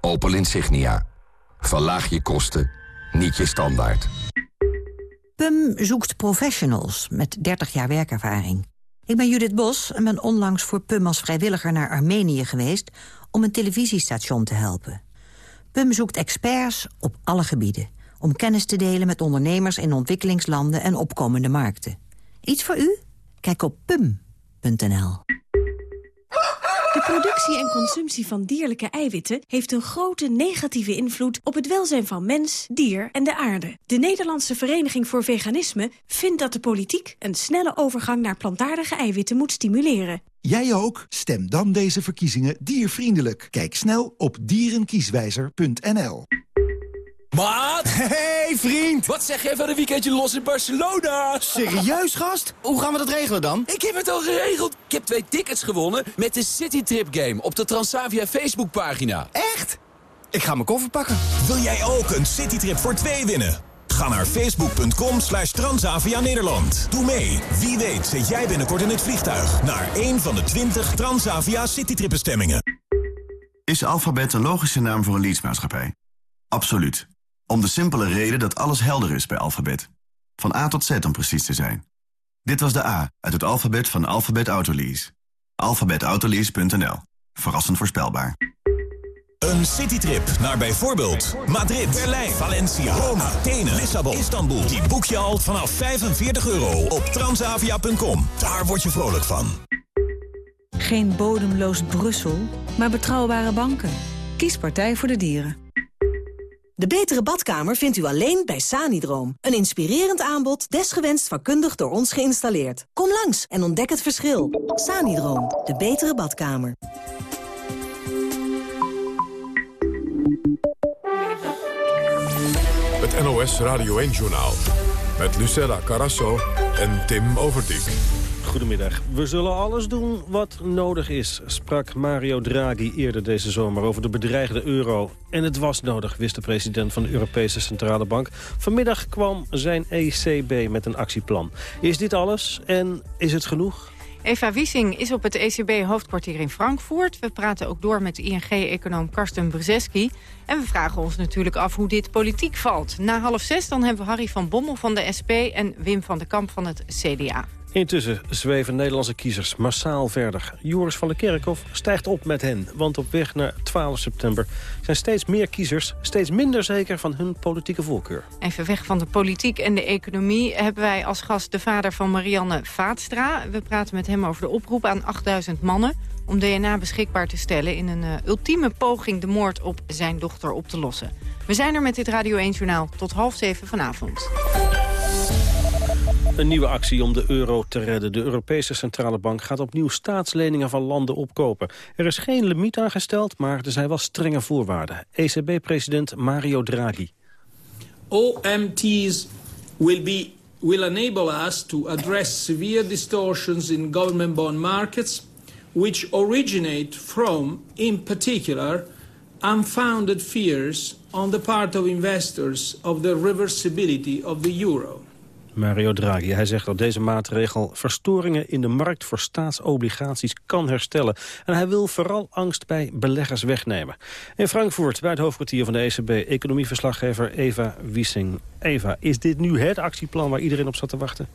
Opel Insignia. Verlaag je kosten, niet je standaard. PUM zoekt professionals met 30 jaar werkervaring. Ik ben Judith Bos en ben onlangs voor PUM als vrijwilliger naar Armenië geweest... om een televisiestation te helpen. PUM zoekt experts op alle gebieden... om kennis te delen met ondernemers in ontwikkelingslanden en opkomende markten. Iets voor u? Kijk op pum.nl. De productie en consumptie van dierlijke eiwitten heeft een grote negatieve invloed op het welzijn van mens, dier en de aarde. De Nederlandse Vereniging voor Veganisme vindt dat de politiek een snelle overgang naar plantaardige eiwitten moet stimuleren. Jij ook? Stem dan deze verkiezingen diervriendelijk. Kijk snel op dierenkieswijzer.nl. Maat! Hey vriend! Wat zeg jij van een weekendje los in Barcelona? Serieus gast? Hoe gaan we dat regelen dan? Ik heb het al geregeld. Ik heb twee tickets gewonnen met de Citytrip Game op de Transavia Facebookpagina. Echt? Ik ga mijn koffer pakken. Wil jij ook een citytrip voor twee winnen? Ga naar facebook.com slash Transavia Nederland. Doe mee. Wie weet zit jij binnenkort in het vliegtuig... naar een van de 20 Transavia Citytripbestemmingen. Is Alphabet een logische naam voor een leadsmaatschappij? Absoluut. Om de simpele reden dat alles helder is bij Alphabet. Van A tot Z om precies te zijn. Dit was de A uit het alfabet van Alphabet Autolease. alphabetautolease.nl Verrassend voorspelbaar. Een citytrip naar bijvoorbeeld Madrid, Berlijn, Valencia, Rome, Athene, Lissabon, Istanbul. Die boek je al vanaf 45 euro op transavia.com. Daar word je vrolijk van. Geen bodemloos Brussel, maar betrouwbare banken. Kies Partij voor de Dieren. De betere badkamer vindt u alleen bij Sanidroom. Een inspirerend aanbod, desgewenst vakkundig door ons geïnstalleerd. Kom langs en ontdek het verschil. Sanidroom, de betere badkamer. Het NOS Radio 1-journaal. Met Lucella Carasso en Tim Overdijk. Goedemiddag. We zullen alles doen wat nodig is, sprak Mario Draghi eerder deze zomer over de bedreigde euro. En het was nodig, wist de president van de Europese Centrale Bank. Vanmiddag kwam zijn ECB met een actieplan. Is dit alles en is het genoeg? Eva Wiesing is op het ECB-hoofdkwartier in Frankfurt. We praten ook door met ING-econoom Karsten Brzeski. En we vragen ons natuurlijk af hoe dit politiek valt. Na half zes dan hebben we Harry van Bommel van de SP... en Wim van den Kamp van het CDA. Intussen zweven Nederlandse kiezers massaal verder. Joris van der Kerkhof stijgt op met hen. Want op weg naar 12 september zijn steeds meer kiezers... steeds minder zeker van hun politieke voorkeur. Even weg van de politiek en de economie... hebben wij als gast de vader van Marianne Vaatstra. We praten met hem over de oproep aan 8000 mannen... om DNA beschikbaar te stellen in een uh, ultieme poging... de moord op zijn dochter op te lossen. We zijn er met dit Radio 1-journaal tot half zeven vanavond. Een nieuwe actie om de euro te redden. De Europese Centrale Bank gaat opnieuw staatsleningen van landen opkopen. Er is geen limiet aangesteld, maar er zijn wel strenge voorwaarden. ECB-president Mario Draghi. OMT's will, be, will enable us to address severe distortions in government bond markets... which originate from, in particular, unfounded fears on the part of investors of the reversibility of the euro. Mario Draghi. Hij zegt dat deze maatregel verstoringen in de markt voor staatsobligaties kan herstellen. En hij wil vooral angst bij beleggers wegnemen. In Frankfurt, bij het hoofdkwartier van de ECB, economieverslaggever Eva Wiesing. Eva, is dit nu het actieplan waar iedereen op zat te wachten?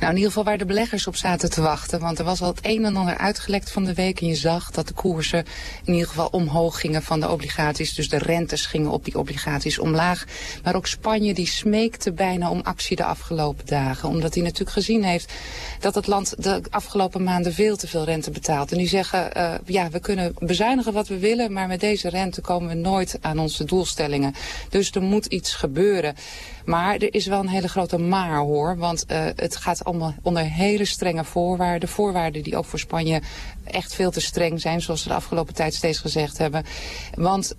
Nou, in ieder geval waar de beleggers op zaten te wachten. Want er was al het een en ander uitgelekt van de week. En je zag dat de koersen in ieder geval omhoog gingen van de obligaties. Dus de rentes gingen op die obligaties omlaag. Maar ook Spanje die smeekte bijna om actie de afgelopen dagen. Omdat hij natuurlijk gezien heeft dat het land de afgelopen maanden veel te veel rente betaalt. En die zeggen, uh, ja, we kunnen bezuinigen wat we willen. Maar met deze rente komen we nooit aan onze doelstellingen. Dus er moet iets gebeuren. Maar er is wel een hele grote maar hoor. Want uh, het gaat allemaal onder hele strenge voorwaarden. Voorwaarden die ook voor Spanje echt veel te streng zijn. Zoals we de afgelopen tijd steeds gezegd hebben. Want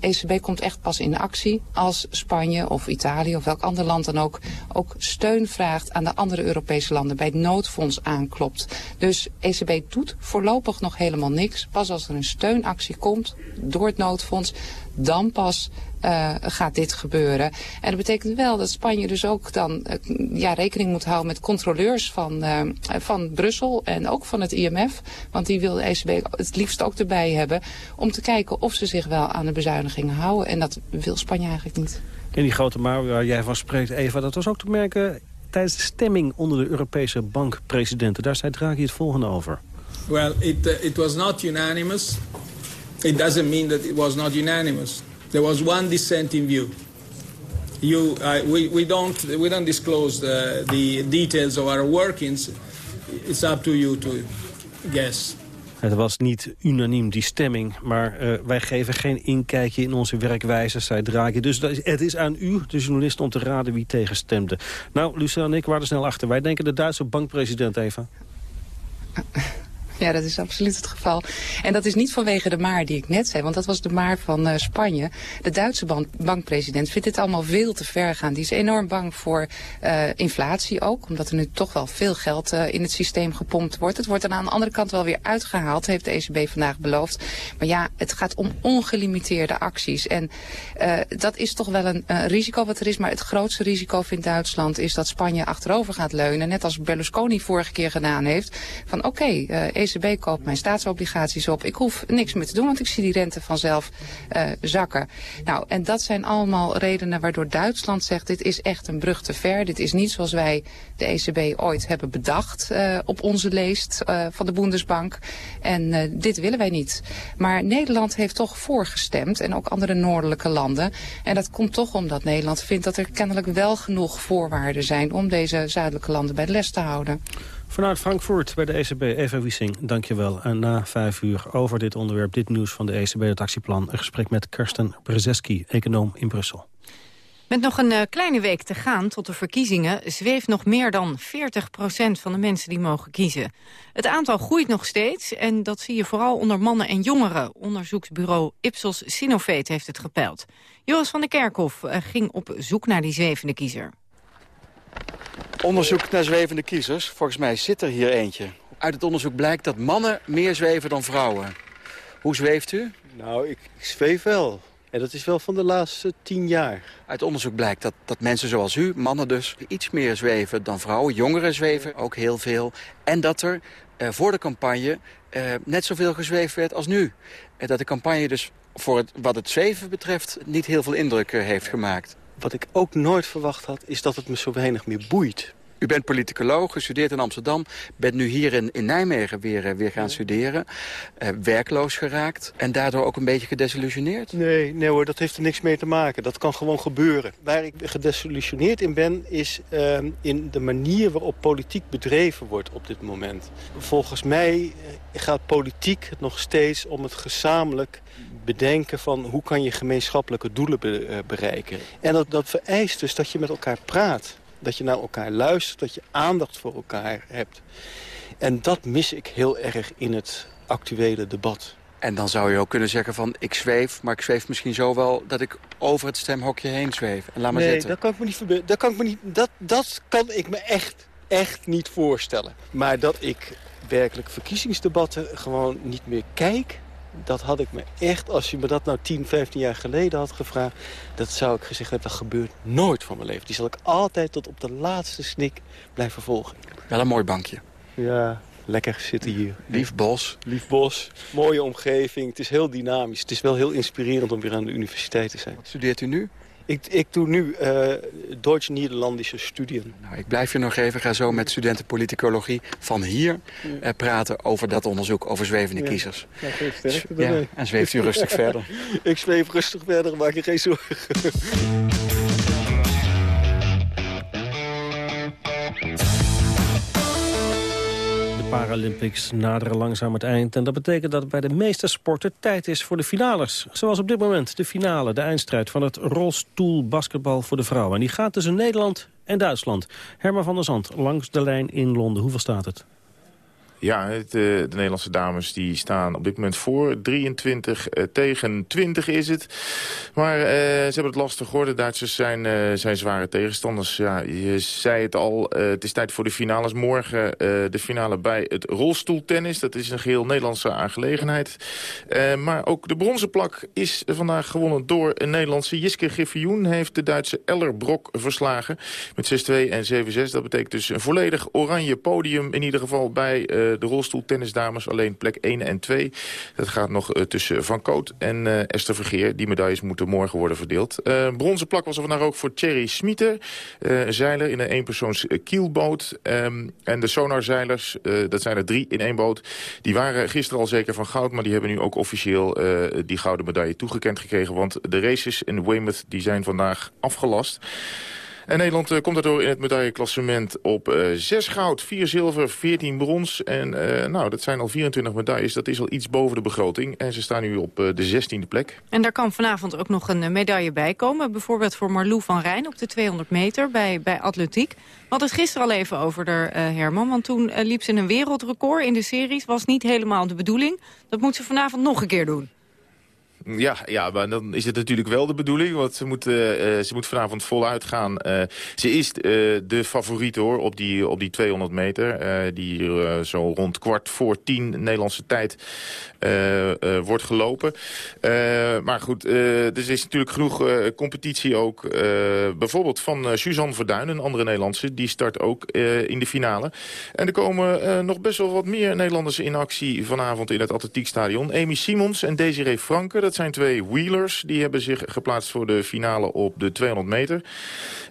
ECB komt echt pas in actie als Spanje of Italië of welk ander land dan ook... ook steun vraagt aan de andere Europese landen. Bij het noodfonds aanklopt. Dus ECB doet voorlopig nog helemaal niks. Pas als er een steunactie komt door het noodfonds dan pas uh, gaat dit gebeuren. En dat betekent wel dat Spanje dus ook dan uh, ja, rekening moet houden met controleurs van, uh, van Brussel en ook van het IMF. Want die wil de ECB het liefst ook erbij hebben om te kijken of ze zich wel aan de bezuinigingen houden. En dat wil Spanje eigenlijk niet. En die grote maar waar jij van spreekt, Eva, dat was ook te merken tijdens de stemming onder de Europese bankpresidenten. Daar zei Draghi het volgende over. Well, it, uh, it was not unanimous. It doesn't mean that it was not unanimous. There was one dissenting view. You, uh, we, we, don't, we don't disclose the, the details of our workings. It's up to you to guess. Het was niet unaniem, die stemming. Maar uh, wij geven geen inkijkje in onze werkwijze, zei Draghi. Dus het is aan u, de journalist, om te raden wie tegenstemde. Nou, Lucille en ik waren er snel achter. Wij denken de Duitse bankpresident even. Ja, dat is absoluut het geval. En dat is niet vanwege de maar die ik net zei, want dat was de maar van uh, Spanje. De Duitse bankpresident vindt dit allemaal veel te ver gaan. Die is enorm bang voor uh, inflatie ook, omdat er nu toch wel veel geld uh, in het systeem gepompt wordt. Het wordt dan aan de andere kant wel weer uitgehaald, heeft de ECB vandaag beloofd. Maar ja, het gaat om ongelimiteerde acties. En dat is toch wel een risico wat er is, maar het grootste risico vindt Duitsland is dat Spanje achterover gaat leunen. Net als Berlusconi vorige keer gedaan heeft. Van oké, okay, ECB koopt mijn staatsobligaties op. Ik hoef niks meer te doen, want ik zie die rente vanzelf uh, zakken. Nou, en dat zijn allemaal redenen waardoor Duitsland zegt... dit is echt een brug te ver. Dit is niet zoals wij de ECB ooit hebben bedacht uh, op onze leest uh, van de Bundesbank. En dit willen wij niet. Maar Nederland heeft toch voorgestemd en ook andere noordelijke landen. En dat komt toch omdat Nederland vindt dat er kennelijk wel genoeg voorwaarden zijn... om deze zuidelijke landen bij de les te houden. Vanuit Frankfurt bij de ECB, Eva Wiesing, dankjewel. En na vijf uur over dit onderwerp, dit nieuws van de ECB, het actieplan... een gesprek met Karsten Brzeski, econoom in Brussel. Met nog een uh, kleine week te gaan tot de verkiezingen... zweeft nog meer dan 40% van de mensen die mogen kiezen. Het aantal groeit nog steeds en dat zie je vooral onder mannen en jongeren. Onderzoeksbureau Ipsos Sinovate heeft het gepeild. Joris van der Kerkhof uh, ging op zoek naar die zwevende kiezer. Onderzoek naar zwevende kiezers. Volgens mij zit er hier eentje. Uit het onderzoek blijkt dat mannen meer zweven dan vrouwen. Hoe zweeft u? Nou, ik, ik zweef wel. En dat is wel van de laatste tien jaar. Uit onderzoek blijkt dat, dat mensen zoals u, mannen dus, iets meer zweven dan vrouwen. Jongeren zweven ook heel veel. En dat er eh, voor de campagne eh, net zoveel gezweefd werd als nu. En dat de campagne dus voor het, wat het zweven betreft niet heel veel indruk eh, heeft gemaakt. Wat ik ook nooit verwacht had, is dat het me zo weinig meer boeit. U bent politicoloog, gestudeerd in Amsterdam. Bent nu hier in, in Nijmegen weer, eh, weer gaan studeren. Uh, werkloos geraakt. En daardoor ook een beetje gedesillusioneerd? Nee, nee hoor, dat heeft er niks mee te maken. Dat kan gewoon gebeuren. Waar ik gedesillusioneerd in ben, is uh, in de manier waarop politiek bedreven wordt op dit moment. Volgens mij eh, gaat politiek nog steeds om het gezamenlijk bedenken van hoe kan je gemeenschappelijke doelen be bereiken. En dat, dat vereist dus dat je met elkaar praat. Dat je naar elkaar luistert, dat je aandacht voor elkaar hebt. En dat mis ik heel erg in het actuele debat. En dan zou je ook kunnen zeggen van ik zweef, maar ik zweef misschien zo wel dat ik over het stemhokje heen zweef. En laat maar nee, zitten. dat kan ik me niet. Dat kan ik me niet. Dat, dat kan ik me echt, echt niet voorstellen. Maar dat ik werkelijk verkiezingsdebatten gewoon niet meer kijk dat had ik me echt, als je me dat nou 10, 15 jaar geleden had gevraagd... dat zou ik gezegd hebben, dat gebeurt nooit van mijn leven. Die zal ik altijd tot op de laatste snik blijven volgen. Wel een mooi bankje. Ja, lekker zitten hier. Lief bos. Lief bos, mooie omgeving. Het is heel dynamisch. Het is wel heel inspirerend om weer aan de universiteit te zijn. Wat studeert u nu? Ik, ik doe nu uh, Duits-Nederlandische studien. Nou, ik blijf je nog even. ga zo met studenten politicologie van hier uh, praten over dat onderzoek over zwevende ja. kiezers. Ja, sterkte ja, en zweeft u rustig verder. Ik zweef rustig verder, maak je geen zorgen. Paralympics naderen langzaam het eind. En dat betekent dat bij de meeste sporten tijd is voor de finales. Zoals op dit moment de finale, de eindstrijd van het rolstoelbasketbal voor de vrouwen. En die gaat tussen Nederland en Duitsland. Herman van der Zand, langs de lijn in Londen. Hoeveel staat het? Ja, het, de, de Nederlandse dames die staan op dit moment voor. 23 uh, tegen 20 is het. Maar uh, ze hebben het lastig hoor. De Duitsers zijn, zijn zware tegenstanders. Ja, je zei het al, het is tijd voor de finales. Morgen de finale bij het rolstoeltennis. Dat is een geheel Nederlandse aangelegenheid. maar ook de bronzen plak is vandaag gewonnen door een Nederlandse. Jiske Griffioen heeft de Duitse Eller Brok verslagen. Met 6-2 en 7-6. Dat betekent dus een volledig oranje podium in ieder geval bij de rolstoeltennisdames. Alleen plek 1 en 2. Dat gaat nog uh, tussen Van Koot en uh, Esther Vergeer. Die medailles moeten morgen worden verdeeld. Uh, bronzen plak was er vandaag ook voor Thierry Smieter. zeiler in een eenpersoons kielboot. Um, en de sonarzeilers, dat zijn er drie in één boot. Die waren gisteren al zeker van goud. Maar die hebben nu ook officieel die gouden medaille toegekend gekregen. Want de races in Weymouth die zijn vandaag afgelast. En Nederland uh, komt daardoor in het medailleklassement op uh, 6 goud, 4 zilver, 14 brons. En uh, nou, dat zijn al 24 medailles. Dat is al iets boven de begroting. En ze staan nu op de 16e plek. En daar kan vanavond ook nog een medaille bij komen. Bijvoorbeeld voor Marlou van Rijn op de 200 meter bij, bij atletiek. We hadden het gisteren al even over de Herman. Want toen liep ze een wereldrecord in de series. Was niet helemaal de bedoeling. Dat moet ze vanavond nog een keer doen. Ja, ja, maar dan is het natuurlijk wel de bedoeling. Want ze moet, ze moet vanavond voluit gaan. ze is de favoriet hoor op die, op die 200 meter. die zo rond kwart voor tien Nederlandse tijd wordt gelopen. maar goed, er is natuurlijk genoeg competitie ook. bijvoorbeeld van Suzanne Verduin, een andere Nederlandse. Die start ook in de finale. En er komen nog best wel wat meer Nederlanders in actie vanavond in het atletiekstadion. Amy Simons en Desiree Franke, dat zijn twee wheelers. Die hebben zich geplaatst voor de finale op de 200 meter.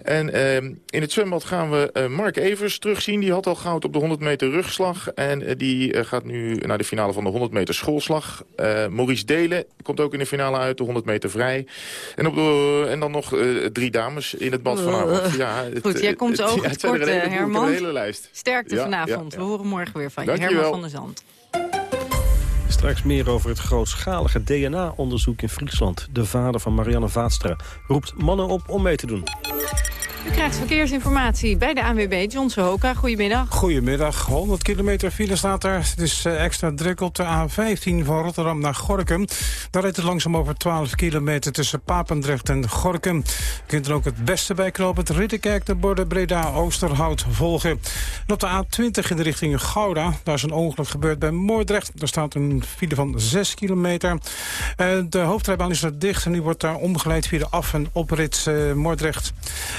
En uh, in het zwembad gaan we uh, Mark Evers terugzien. Die had al goud op de 100 meter rugslag. En uh, die gaat nu naar de finale van de 100 meter schoolslag. Maurice Delen komt ook in de finale uit, de 100 meter vrij. En, op de, en dan nog drie dames in het bad vanavond. Ja, het, Goed, jij komt ook ja, kort, Herman. hele lijst. Sterkte ja, vanavond. Ja, we horen morgen weer van je. Herman van der Zand. Straks meer over het grootschalige DNA-onderzoek in Friesland. De vader van Marianne Vaatstra roept mannen op om mee te doen. U krijgt verkeersinformatie bij de ANWB. John Sohoka, goedemiddag. Goedemiddag. 100 kilometer file staat er. Het is eh, extra druk op de A15 van Rotterdam naar Gorkum. Daar rijdt het langzaam over 12 kilometer tussen Papendrecht en Gorkum. Je kunt er ook het beste bij knopen. Het Ridderkerk, de borden Breda, Oosterhout volgen. En op de A20 in de richting Gouda. Daar is een ongeluk gebeurd bij Moordrecht. Daar staat een file van 6 kilometer. Eh, de hoofdrijbaan is er dicht en nu wordt daar omgeleid via de af- en oprit uh, Moordrecht.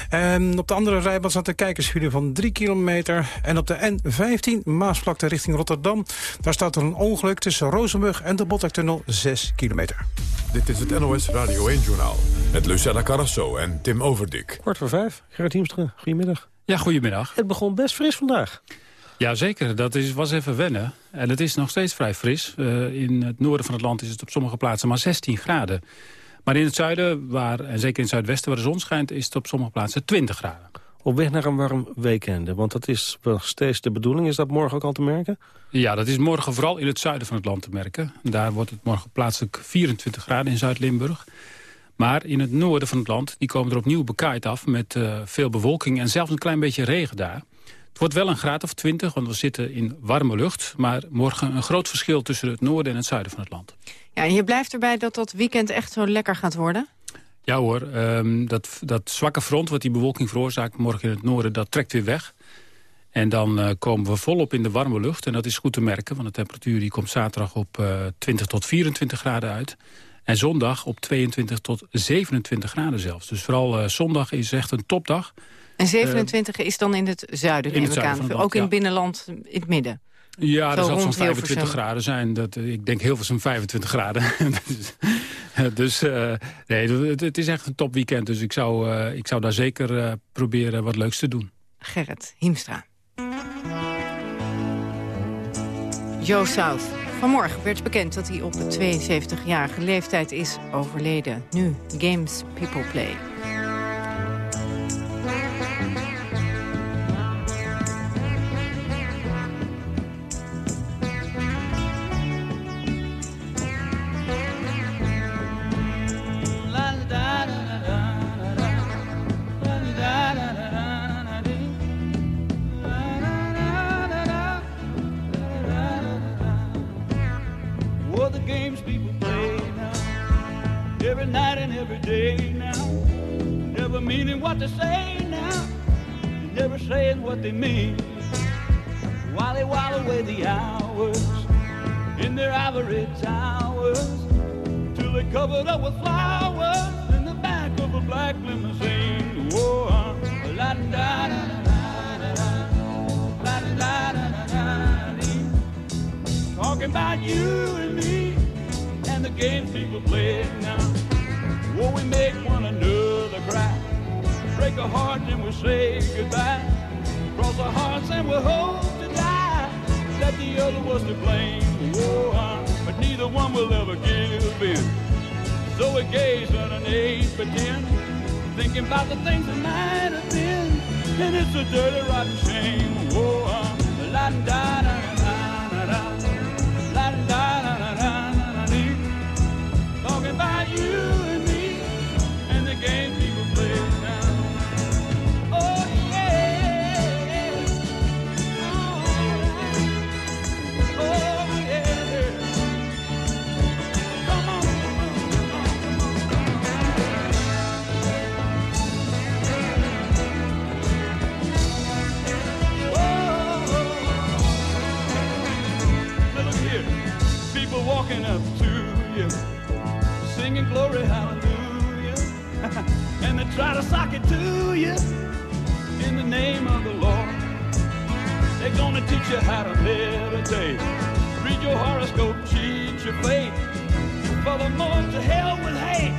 En op de andere rijbaan staat de kijkersfile van 3 kilometer. En op de N15 Maasvlakte richting Rotterdam... daar staat er een ongeluk tussen Rozenburg en de Botlektunnel 6 kilometer. Dit is het NOS Radio 1-journaal met Lucella Carrasso en Tim Overdik. Kwart voor vijf, Gerrit Hiemstra, goedemiddag. Ja, goedemiddag. Het begon best fris vandaag. Jazeker, dat is, was even wennen. En het is nog steeds vrij fris. Uh, in het noorden van het land is het op sommige plaatsen maar 16 graden. Maar in het zuiden, waar, en zeker in het zuidwesten waar de zon schijnt... is het op sommige plaatsen 20 graden. Op weg naar een warm weekend, want dat is wel steeds de bedoeling. Is dat morgen ook al te merken? Ja, dat is morgen vooral in het zuiden van het land te merken. Daar wordt het morgen plaatselijk 24 graden in Zuid-Limburg. Maar in het noorden van het land die komen er opnieuw bekaaid af... met uh, veel bewolking en zelfs een klein beetje regen daar. Het wordt wel een graad of 20, want we zitten in warme lucht. Maar morgen een groot verschil tussen het noorden en het zuiden van het land. Ja, en je blijft erbij dat dat weekend echt zo lekker gaat worden? Ja hoor, um, dat, dat zwakke front wat die bewolking veroorzaakt morgen in het noorden, dat trekt weer weg. En dan uh, komen we volop in de warme lucht. En dat is goed te merken, want de temperatuur die komt zaterdag op uh, eh, 20 tot 24 graden uit. En zondag op 22 tot 27 graden zelfs. Dus vooral uh, zondag is echt een topdag. En 27 is dan in het zuiden, in het zuiden Ook in het binnenland, in het midden? Ja, er zal zo'n 25 graden zijn. Dat, ik denk heel veel zo'n 25 graden. dus uh, nee, het, het, is echt een topweekend. Dus ik zou, uh, ik zou daar zeker uh, proberen wat leuks te doen. Gerrit Hiemstra. Joe South. Vanmorgen werd bekend dat hij op 72-jarige leeftijd is overleden. Nu Games People Play. What they say now, never saying what they mean. While they while away the hours in their ivory towers, till they're covered up with flowers in the back of a black limousine. Whoa, uh, la da da da da da da Talking about you and me and the games people play now. Whoa, we make break our hearts and we say goodbye. Cross our hearts and we hope to die that the other was to blame. Oh, uh, but neither one will ever give in. So we gaze underneath pretend, thinking about the things that might have been. And it's a dirty, rotten shame. Oh, uh, la da da da da da la da da da da da Talking about you glory, hallelujah. and they try to sock it to you in the name of the Lord. They're gonna teach you how to meditate. Read your horoscope, cheat your fate. more to hell with hate.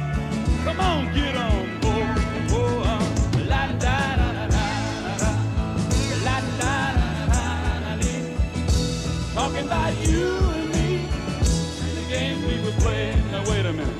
Come on, get on board. Talking about you and me, and the games we were playing. Now wait a minute.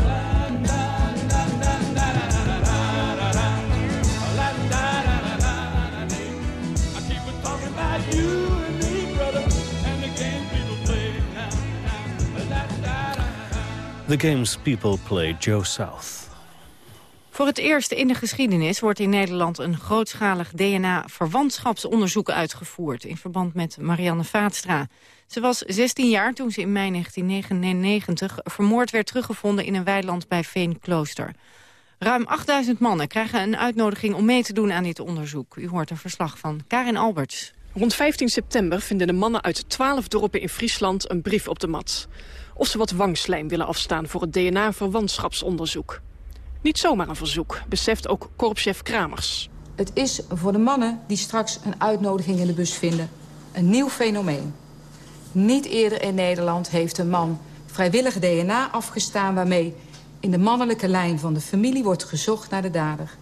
The Games People Play, Joe South. Voor het eerst in de geschiedenis wordt in Nederland een grootschalig DNA-verwantschapsonderzoek uitgevoerd in verband met Marianne Vaatstra. Ze was 16 jaar toen ze in mei 1999 vermoord werd teruggevonden in een weiland bij Veenklooster. Ruim 8000 mannen krijgen een uitnodiging om mee te doen aan dit onderzoek. U hoort een verslag van Karin Alberts. Rond 15 september vinden de mannen uit 12 dorpen in Friesland een brief op de mat. Of ze wat wangslijm willen afstaan voor het DNA-verwantschapsonderzoek. Niet zomaar een verzoek, beseft ook korpschef Kramers. Het is voor de mannen die straks een uitnodiging in de bus vinden... een nieuw fenomeen. Niet eerder in Nederland heeft een man vrijwillig DNA afgestaan... waarmee in de mannelijke lijn van de familie wordt gezocht naar de dader.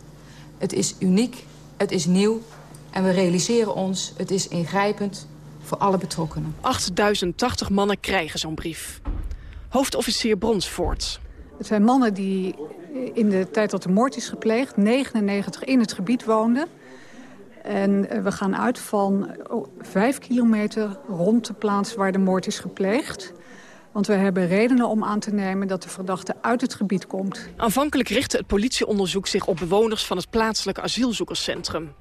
Het is uniek, het is nieuw en we realiseren ons... het is ingrijpend voor alle betrokkenen. 8080 mannen krijgen zo'n brief. Hoofdofficier Bronsvoort. Het zijn mannen die in de tijd dat de moord is gepleegd... 99 in het gebied woonden. En eh, we gaan uit van oh, vijf kilometer rond de plaats waar de moord is gepleegd. Want we hebben redenen om aan te nemen dat de verdachte uit het gebied komt. Aanvankelijk richtte het politieonderzoek zich op bewoners van het plaatselijke asielzoekerscentrum.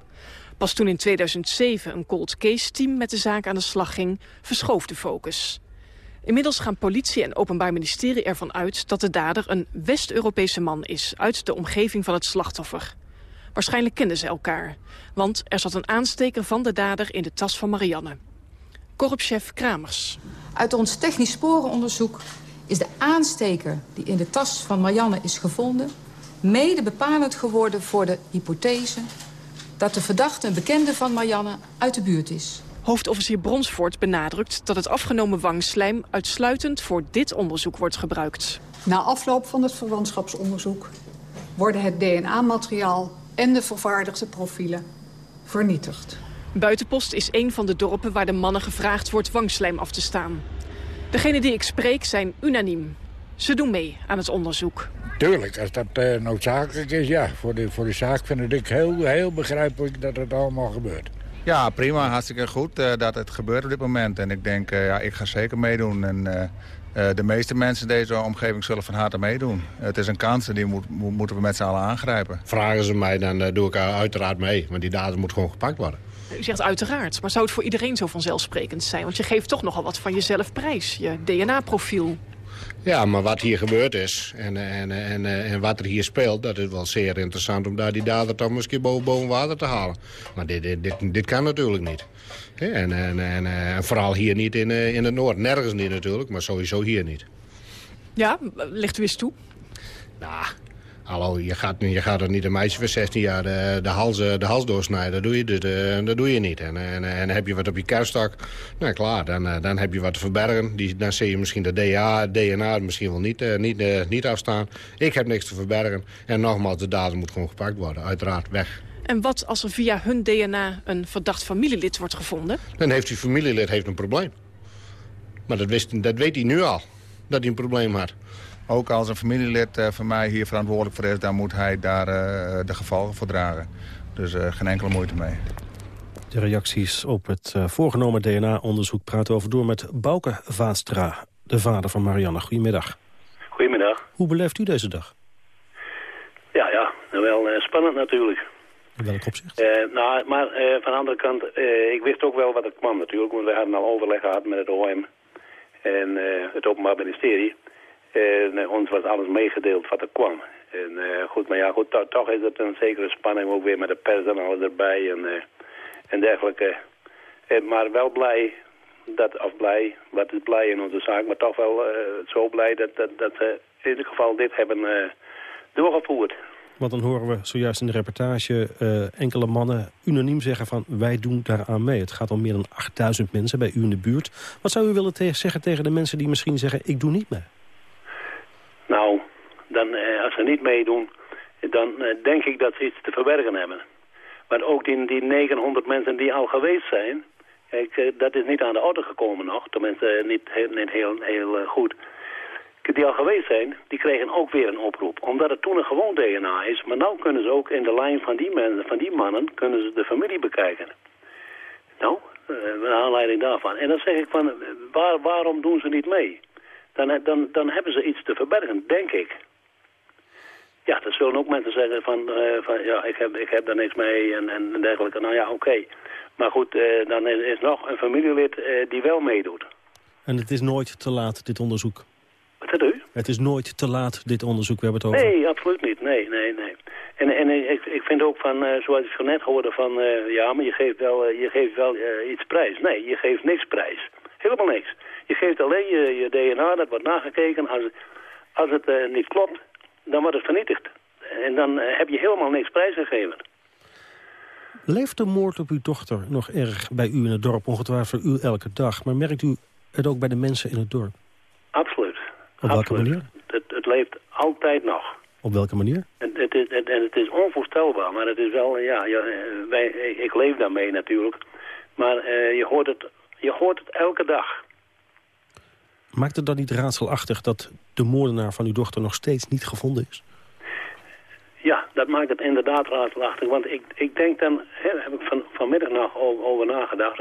Pas toen in 2007 een cold case team met de zaak aan de slag ging, verschoof de focus. Inmiddels gaan politie en openbaar ministerie ervan uit dat de dader een West-Europese man is uit de omgeving van het slachtoffer. Waarschijnlijk kenden ze elkaar, want er zat een aansteker van de dader in de tas van Marianne. Korpschef Kramers. Uit ons technisch sporenonderzoek is de aansteker die in de tas van Marianne is gevonden... mede bepalend geworden voor de hypothese dat de verdachte een bekende van Marianne uit de buurt is. Hoofdofficier Bronsvoort benadrukt dat het afgenomen wangslijm uitsluitend voor dit onderzoek wordt gebruikt. Na afloop van het verwantschapsonderzoek worden het DNA-materiaal en de vervaardigde profielen vernietigd. Buitenpost is een van de dorpen waar de mannen gevraagd wordt wangslijm af te staan. Degenen die ik spreek zijn unaniem. Ze doen mee aan het onderzoek. Tuurlijk, als dat uh, noodzakelijk is, ja. Voor de, voor de zaak vind ik heel, heel begrijpelijk dat het allemaal gebeurt. Ja, prima. Hartstikke goed uh, dat het gebeurt op dit moment. En ik denk, uh, ja, ik ga zeker meedoen. En de meeste mensen in deze omgeving zullen van harte meedoen. Het is een kans en die moet, moeten we met z'n allen aangrijpen. Vragen ze mij, dan doe ik uiteraard mee. Want die dader moet gewoon gepakt worden. U zegt uiteraard, maar zou het voor iedereen zo vanzelfsprekend zijn? Want je geeft toch nogal wat van jezelf prijs, je DNA-profiel. Ja, maar wat hier gebeurd is en, en, en, en wat er hier speelt... dat is wel zeer interessant om daar die dader dan misschien boven, boven water te halen. Maar dit, dit, dit, dit kan natuurlijk niet. En, en, en, en, vooral hier niet in, in het noorden. Nergens niet natuurlijk, maar sowieso hier niet. Ja, ligt u eens toe? Nou, Hallo, je gaat, je gaat er niet een meisje van 16 jaar de, de, hals, de hals doorsnijden. Dat doe je, dus, uh, dat doe je niet. En, en, en heb je wat op je kerststak, nou klaar, dan, dan heb je wat te verbergen. Die, dan zie je misschien de DNA, DNA misschien wel niet, niet, niet afstaan. Ik heb niks te verbergen. En nogmaals, de dader moet gewoon gepakt worden. Uiteraard weg. En wat als er via hun DNA een verdacht familielid wordt gevonden? Dan heeft die familielid heeft een probleem. Maar dat, wist, dat weet hij nu al, dat hij een probleem had. Ook als een familielid uh, van mij hier verantwoordelijk voor is... dan moet hij daar uh, de gevolgen voor dragen. Dus uh, geen enkele moeite mee. De reacties op het voorgenomen DNA-onderzoek praten we over door met Bouke Vaatstra, de vader van Marianne. Goedemiddag. Goedemiddag. Hoe beleeft u deze dag? Ja, ja, wel spannend natuurlijk. In welk opzicht? nou, maar van de andere kant, ik wist ook wel wat het kwam natuurlijk. Want we hadden al overleg gehad met het OM en het Openbaar Ministerie. En ons was alles meegedeeld wat er kwam. En goed, maar ja, goed, to toch is het een zekere spanning ook weer met de pers en alles erbij en, en dergelijke. maar wel blij dat, of blij, wat is blij in onze zaak, maar toch wel zo blij dat, dat, dat in ieder geval dit hebben doorgevoerd. Want dan horen we zojuist in de reportage enkele mannen unaniem zeggen van wij doen daaraan mee. Het gaat om meer dan 8000 mensen bij u in de buurt. Wat zou u willen zeggen tegen de mensen die misschien zeggen ik doe niet mee? Nou, dan, eh, als ze niet meedoen, dan eh, denk ik dat ze iets te verbergen hebben. Maar ook die, die 900 mensen die al geweest zijn, kijk, dat is niet aan de orde gekomen nog. Tenminste, niet, niet heel, heel goed die al geweest zijn, die kregen ook weer een oproep. Omdat het toen een gewoon DNA is. Maar nu kunnen ze ook in de lijn van die, mensen, van die mannen, kunnen ze de familie bekijken. Nou, uh, aanleiding daarvan. En dan zeg ik van, waar, waarom doen ze niet mee? Dan, dan, dan hebben ze iets te verbergen, denk ik. Ja, er zullen ook mensen zeggen van, uh, van ja, ik heb, ik heb daar niks mee en, en dergelijke. Nou ja, oké. Maar goed, uh, dan is, is, nog een familielid die wel meedoet. En het is nooit te laat, dit onderzoek? Wat zegt u? Het is nooit te laat, dit onderzoek, we hebben het over. Nee, absoluut niet. Nee, nee, nee. En, en ik, ik vind ook van, zoals ik zo net hoorde, van ja, maar je geeft wel, je geeft wel iets prijs. Nee, je geeft niks prijs. Helemaal niks. Je geeft alleen je, je DNA, dat wordt nagekeken. Als, als het niet klopt, dan wordt het vernietigd. En dan heb je helemaal niks prijsgegeven. Leeft de moord op uw dochter nog erg bij u in het dorp? Ongetwijfeld voor u elke dag. Maar merkt u het ook bij de mensen in het dorp? Absoluut. Op welke manier? Het, het, leeft altijd nog. Op welke manier? En het, is, het, is onvoorstelbaar, maar het is wel, ja, ja wij, ik leef daarmee natuurlijk. Maar uh, je, hoort het, je hoort het elke dag. Maakt het dan niet raadselachtig dat de moordenaar van uw dochter nog steeds niet gevonden is? Ja, dat maakt het inderdaad raadselachtig. Want ik, ik denk dan, hè, heb ik van, vanmiddag nog over, over nagedacht.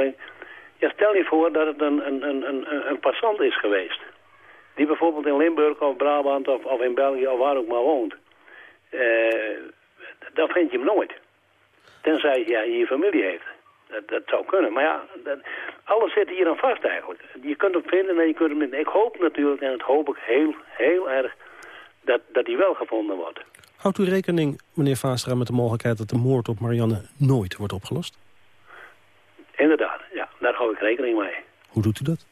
Ja, stel je voor dat het een, een, een, een, een passant is geweest die bijvoorbeeld in Limburg of Brabant of, of in België of waar ook maar woont, uh, dan vind je hem nooit. Tenzij hij je familie heeft. Dat, dat zou kunnen. Maar ja, dat, alles zit hier aan vast eigenlijk. Je kunt hem vinden en je kunt hem... Ik hoop natuurlijk, en dat hoop ik heel, heel erg, dat, dat hij wel gevonden wordt. Houdt u rekening, meneer Vaastra, met de mogelijkheid dat de moord op Marianne nooit wordt opgelost? Inderdaad, ja. Daar hou ik rekening mee. Hoe doet u dat?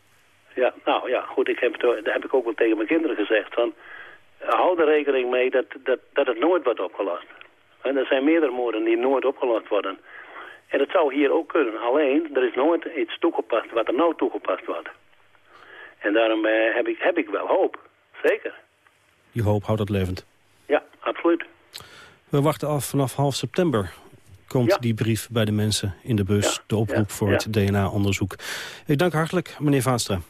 Ja, nou ja, goed, ik heb dat heb ik ook wel tegen mijn kinderen gezegd. Van, hou er rekening mee dat, dat, dat het nooit wordt opgelost. En er zijn meerdere moorden die nooit opgelost worden. En dat zou hier ook kunnen. Alleen, er is nooit iets toegepast wat er nou toegepast wordt. En daarom eh, heb, ik, heb ik wel hoop. Zeker. Die hoop houdt het levend? Ja, absoluut. We wachten af vanaf half september komt die brief bij de mensen in de bus. De oproep voor het DNA-onderzoek. Ik dank hartelijk, meneer Vaanstra.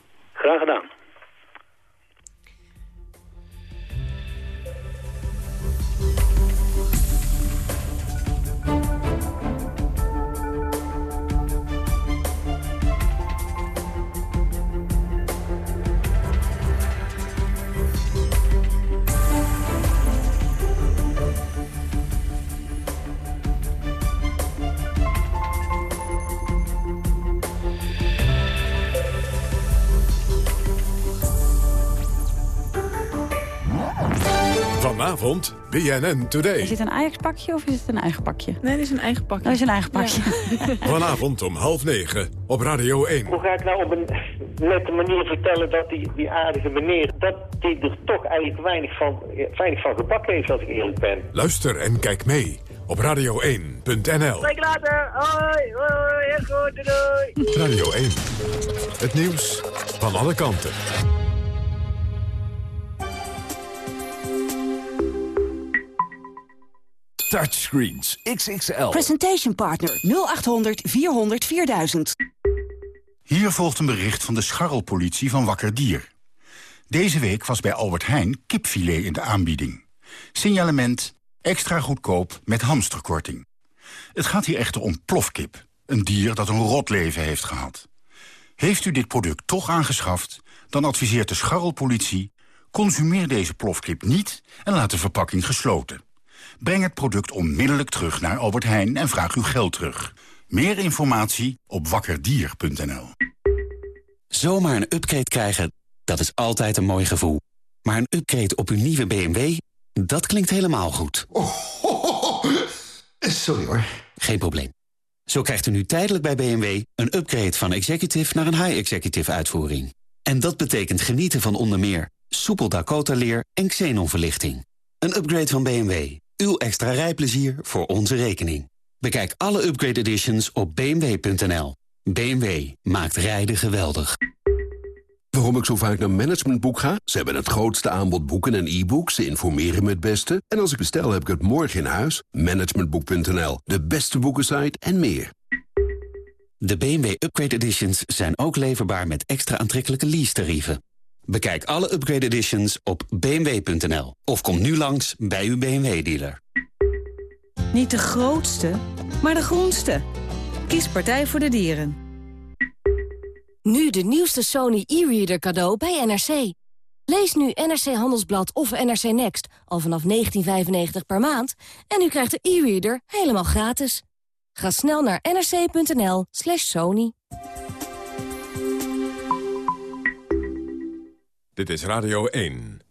BNN Today. Is het een Ajax-pakje of is het een eigen pakje? Nee, het is een eigen pakje. Dat is een eigen pakje. Vanavond om half negen op Radio 1. Hoe ga ik nou op een nette manier vertellen dat die, die aardige meneer... dat die er toch eigenlijk weinig van, weinig van gebakken heeft, als ik eerlijk ben. Luister en kijk mee op radio1.nl. Spreek later. Hoi, hoi, heel goed, doei. Radio 1. Het nieuws van alle kanten. Touchscreens XXL. Presentation partner 0800 400 4000. Hier volgt een bericht van de scharrelpolitie van Wakker Dier. Deze week was bij Albert Heijn kipfilet in de aanbieding. Signalement extra goedkoop met hamsterkorting. Het gaat hier echter om plofkip, een dier dat een rot leven heeft gehad. Heeft u dit product toch aangeschaft, dan adviseert de scharrelpolitie... consumeer deze plofkip niet en laat de verpakking gesloten. Breng het product onmiddellijk terug naar Albert Heijn en vraag uw geld terug. Meer informatie op wakkerdier.nl Zomaar een upgrade krijgen, dat is altijd een mooi gevoel. Maar een upgrade op uw nieuwe BMW, dat klinkt helemaal goed. Sorry hoor. Geen probleem. Zo krijgt u nu tijdelijk bij BMW een upgrade van executive naar een high-executive uitvoering. En dat betekent genieten van onder meer soepel Dakota-leer en xenonverlichting. Een upgrade van BMW. Uw extra rijplezier voor onze rekening. Bekijk alle upgrade editions op bmw.nl. BMW maakt rijden geweldig. Waarom ik zo vaak naar Managementboek ga? Ze hebben het grootste aanbod boeken en e-books. Ze informeren me het beste. En als ik bestel, heb ik het morgen in huis. Managementboek.nl, de beste boekensite en meer. De BMW Upgrade Editions zijn ook leverbaar met extra aantrekkelijke lease-tarieven. Bekijk alle Upgrade Editions op bmw.nl of kom nu langs bij uw BMW-dealer. Niet de grootste, maar de groenste. Kies Partij voor de Dieren. Nu de nieuwste Sony e-reader cadeau bij NRC. Lees nu NRC Handelsblad of NRC Next al vanaf 19,95 per maand... en u krijgt de e-reader helemaal gratis. Ga snel naar nrc.nl slash sony. Dit is Radio 1.